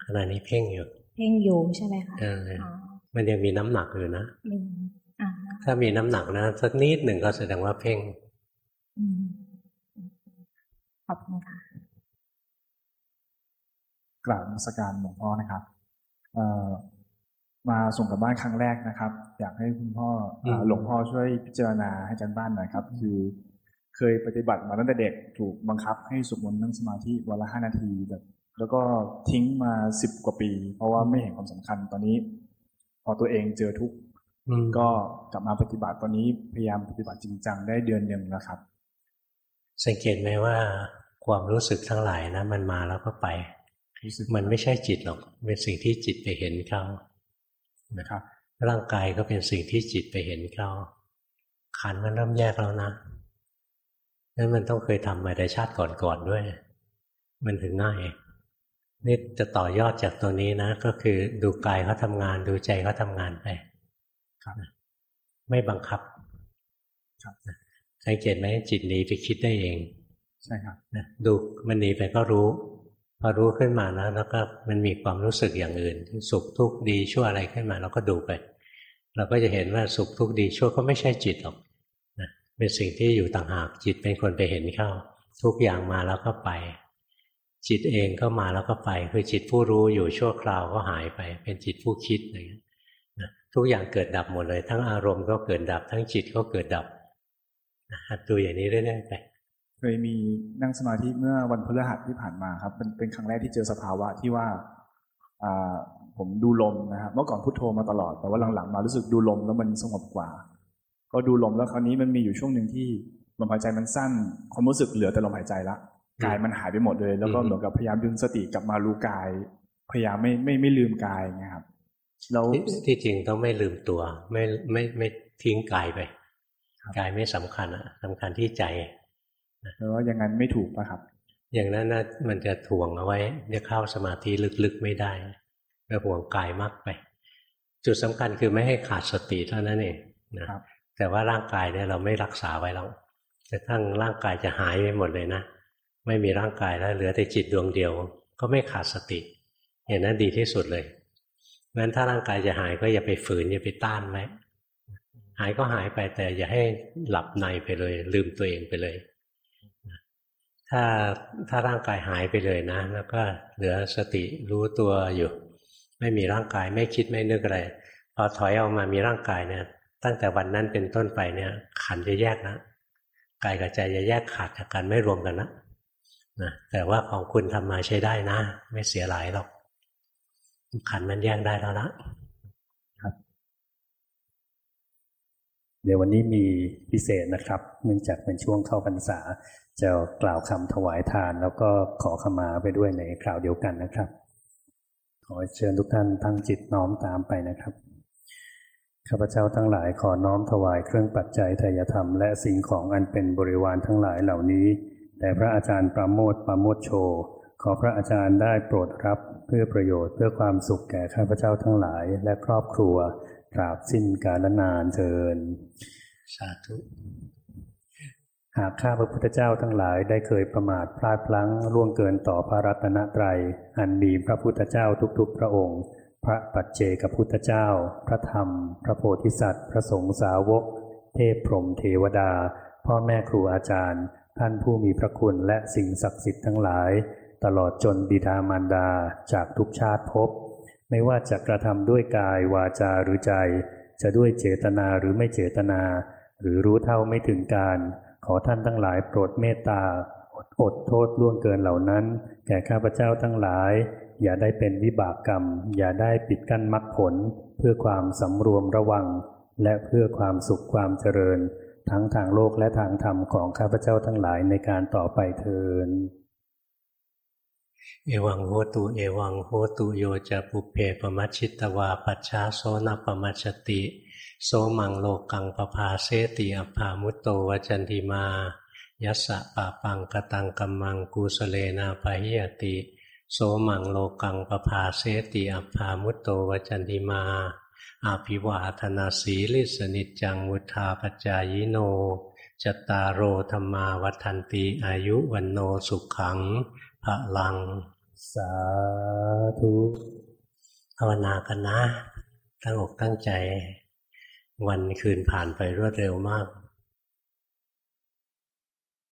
ขณะนี้เพ่งอยู่ เพ่งอยู่ใช่ไหมคะมันยังมีน้ำหนักอยู่นะ ถ้ามีน้ำหนักนะสักนิดหนึ่งก็แสดงว่าเพ่งขอบคุณค่ะกราบมรสการหลวงพ่อนะครับมาส่งกับบ้านครั้งแรกนะครับ อยากให้คุณพ่อหลวงพ่อช่วยพิจารณาให้จันบ้านหน่อยครับ คือ เคยปฏิบัติมาตั้งแต่เด็กถูกบังคับให้สวดมนต์นั่งสมาธิวันละห้านาทีแบบแล้วก็ทิ้งมาสิบกว่าปี เพราะว่าไม่เห็นความสำคัญตอนนี้ พอตัวเองเจอทุกข์ ก็กลับมาปฏิบัติตอนนี้พยายามปฏิบัติจริงจังได้เดือนหนึ่งแล้วครับ สังเกตไหมว่าความรู้สึกทั้งหลายนะ มันมาแล้วก็ไป มันไม่ใช่จิตหรอก เป็นสิ่งที่จิตไปเห็นเขานะครับร่างกายก็เป็นสิ่งที่จิตไปเห็นเขาขันมันเริ่มแยกแล้วนะนั้นมันต้องเคยทำมาในชาติก่อนๆด้วย มันถึงง่ายนี่จะต่อยอดจากตัวนี้นะ ก็คือดูกายเขาทางาน ดูใจเขาทางานไป ครับ ไม่บังคับ ครับสังเกตไหมจิตหนีไปคิดได้เอง ใช่ครับนะดูมันหนีไปก็รู้ พอรู้ขึ้นมานะแล้วก็มันมีความรู้สึกอย่างอื่น สุขทุกข์ดีชั่วอะไรขึ้นมาเราก็ดูไป เราก็จะเห็นว่าสุขทุกข์ดีชั่วก็ไม่ใช่จิตหรอกนะเป็นสิ่งที่อยู่ต่างหากจิตเป็นคนไปเห็นเข้า ทุกอย่างมาแล้วก็ไป จิตเองก็มาแล้วก็ไป คือจิตผู้รู้อยู่ชั่วคราวก็หายไป เป็นจิตผู้คิดอะไรเงี้ย ทุกอย่างเกิดดับหมดเลย ทั้งอารมณ์ก็เกิดดับ ทั้งจิตก็เกิดดับหัดดูอย่างนี้เรื่อยๆไปเคยมีนั่งสมาธิเมื่อวันพฤหัสที่ผ่านมาครับเป็นเป็นครั้งแรกที่เจอสภาวะที่ว่าผมดูลมนะครับเมื่อก่อนพุโทโธมาตลอด แต่ว่าหลังๆมารู้สึกดูลมแล้วมันสงบกว่า ก็ดูลมแล้วคราวนี้มันมีอยู่ช่วงหนึ่งที่ลมหายใจมันสั้น ความรู้สึกเหลือแต่ลมหายใจละกายมันหายไปหมดเลย แล้วก็เหมือนกับพยายามดึงสติกลับมารู้กาย พยายามไม่ไม่ไม่ลืมกายไงครับ แล้วที่จริงต้องไม่ลืมตัว ไม่ไม่ไม่ทิ้งกายไปกายไม่สำคัญอะสำคัญที่ใจแล้วว่าอย่างนั้นไม่ถูกป่ะครับ อย่างนั้นนะมันจะถ่วงเอาไว้จะเข้าสมาธิลึกๆไม่ได้จะห่วงกายมากไป จุดสำคัญคือไม่ให้ขาดสติเท่านั้นเองนะแต่ว่าร่างกายเนี่ยเราไม่รักษาไว้แล้วจะทั้งร่างกายจะหายไปหมดเลยนะไม่มีร่างกายแล้วเหลือแต่จิตดวงเดียว ก็ไม่ขาดสติอย่างนั้นดีที่สุดเลย งั้นถ้าร่างกายจะหายก็อย่าไปฝืนอย่าไปต้านไว้หายก็หายไปแต่อย่าให้หลับในไปเลย ลืมตัวเองไปเลย ถ้าถ้าร่างกายหายไปเลยนะ แล้วก็เหลือสติรู้ตัวอยู่ ไม่มีร่างกายไม่คิดไม่นึกอะไรพอถอยออกมามีร่างกายเนี่ย ตั้งแต่วันนั้นเป็นต้นไปเนี่ย ขันจะแยกนะกายกับใจจะแยกขาดจากกันไม่รวมกันนะนะแต่ว่าของคุณทำมาใช้ได้นะ ไม่เสียหลายหรอก ขันมันแยกได้แล้วละครับเดี๋ยววันนี้มีพิเศษนะครับ เนื่องจากเป็นช่วงเข้าพรรษา จะกล่าวคำถวายทาน แล้วก็ขอขมาไปด้วยในคราวเดียวกันนะครับ ขอเชิญทุกท่านตั้งจิตน้อมตามไปนะครับข้าพเจ้าทั้งหลายขอน้อมถวายเครื่องปัจจัยทายธรรมและสิ่งของอันเป็นบริวารทั้งหลายเหล่านี้แต่พระอาจารย์ประโมทประโมทโช ขอพระอาจารย์ได้โปรดรับเพื่อประโยชน์เพื่อความสุขแก่ข้าพเจ้าทั้งหลาย และครอบครัวตราบสิ้นกาลนานเทิน สาธุ หากข้าพระพุทธเจ้าทั้งหลายได้เคยประมาทพลาดพลั้งล่วงเกินต่อพระรัตนตรัย อันมีพระพุทธเจ้าทุกๆ พระองค์ พระปัจเจกพุทธเจ้า พระธรรม พระโพธิสัตว์ พระสงฆ์สาวก เทพพรหมเทวดา พ่อแม่ครูอาจารย์ ท่านผู้มีพระคุณและสิ่งศักดิ์สิทธิ์ทั้งหลาย ตลอดจนบิดามารดาจากทุกชาติภพไม่ว่าจะกระทำด้วยกายวาจาหรือใจ จะด้วยเจตนาหรือไม่เจตนา หรือรู้เท่าไม่ถึงการ ขอท่านทั้งหลายโปรดเมตตาอดอดโทษล่วงเกินเหล่านั้น แก่ข้าพเจ้าทั้งหลาย อย่าได้เป็นวิบากกรรม อย่าได้ปิดกั้นมรรคผล เพื่อความสำรวมระวัง และเพื่อความสุขความเจริญ ทั้งทางโลกและทางธรรมของข้าพเจ้าทั้งหลายในการต่อไปเทิน เอวังโหตุเอวังโหตุโยจะปุเพปมัชิตวาปัจฉาโซนปมัชติ โสมังโลกังปภาเสติอภามุตโตวจันติมา ยัสสะปะปังกตังกัมมังกุสเลนาปะหิยติ โสมังโลกังปภาเสติอภามุตโตวจันติมาอาภิวาธนาสีลิสนิจังมุทาปจายโนจตารโรธรรมาวัฒนตีอายุวันโนสุขัง พลัง สาธุภาวนากันนะ ตั้งอกตั้งใจ วันคืนผ่านไปรวดเร็วมาก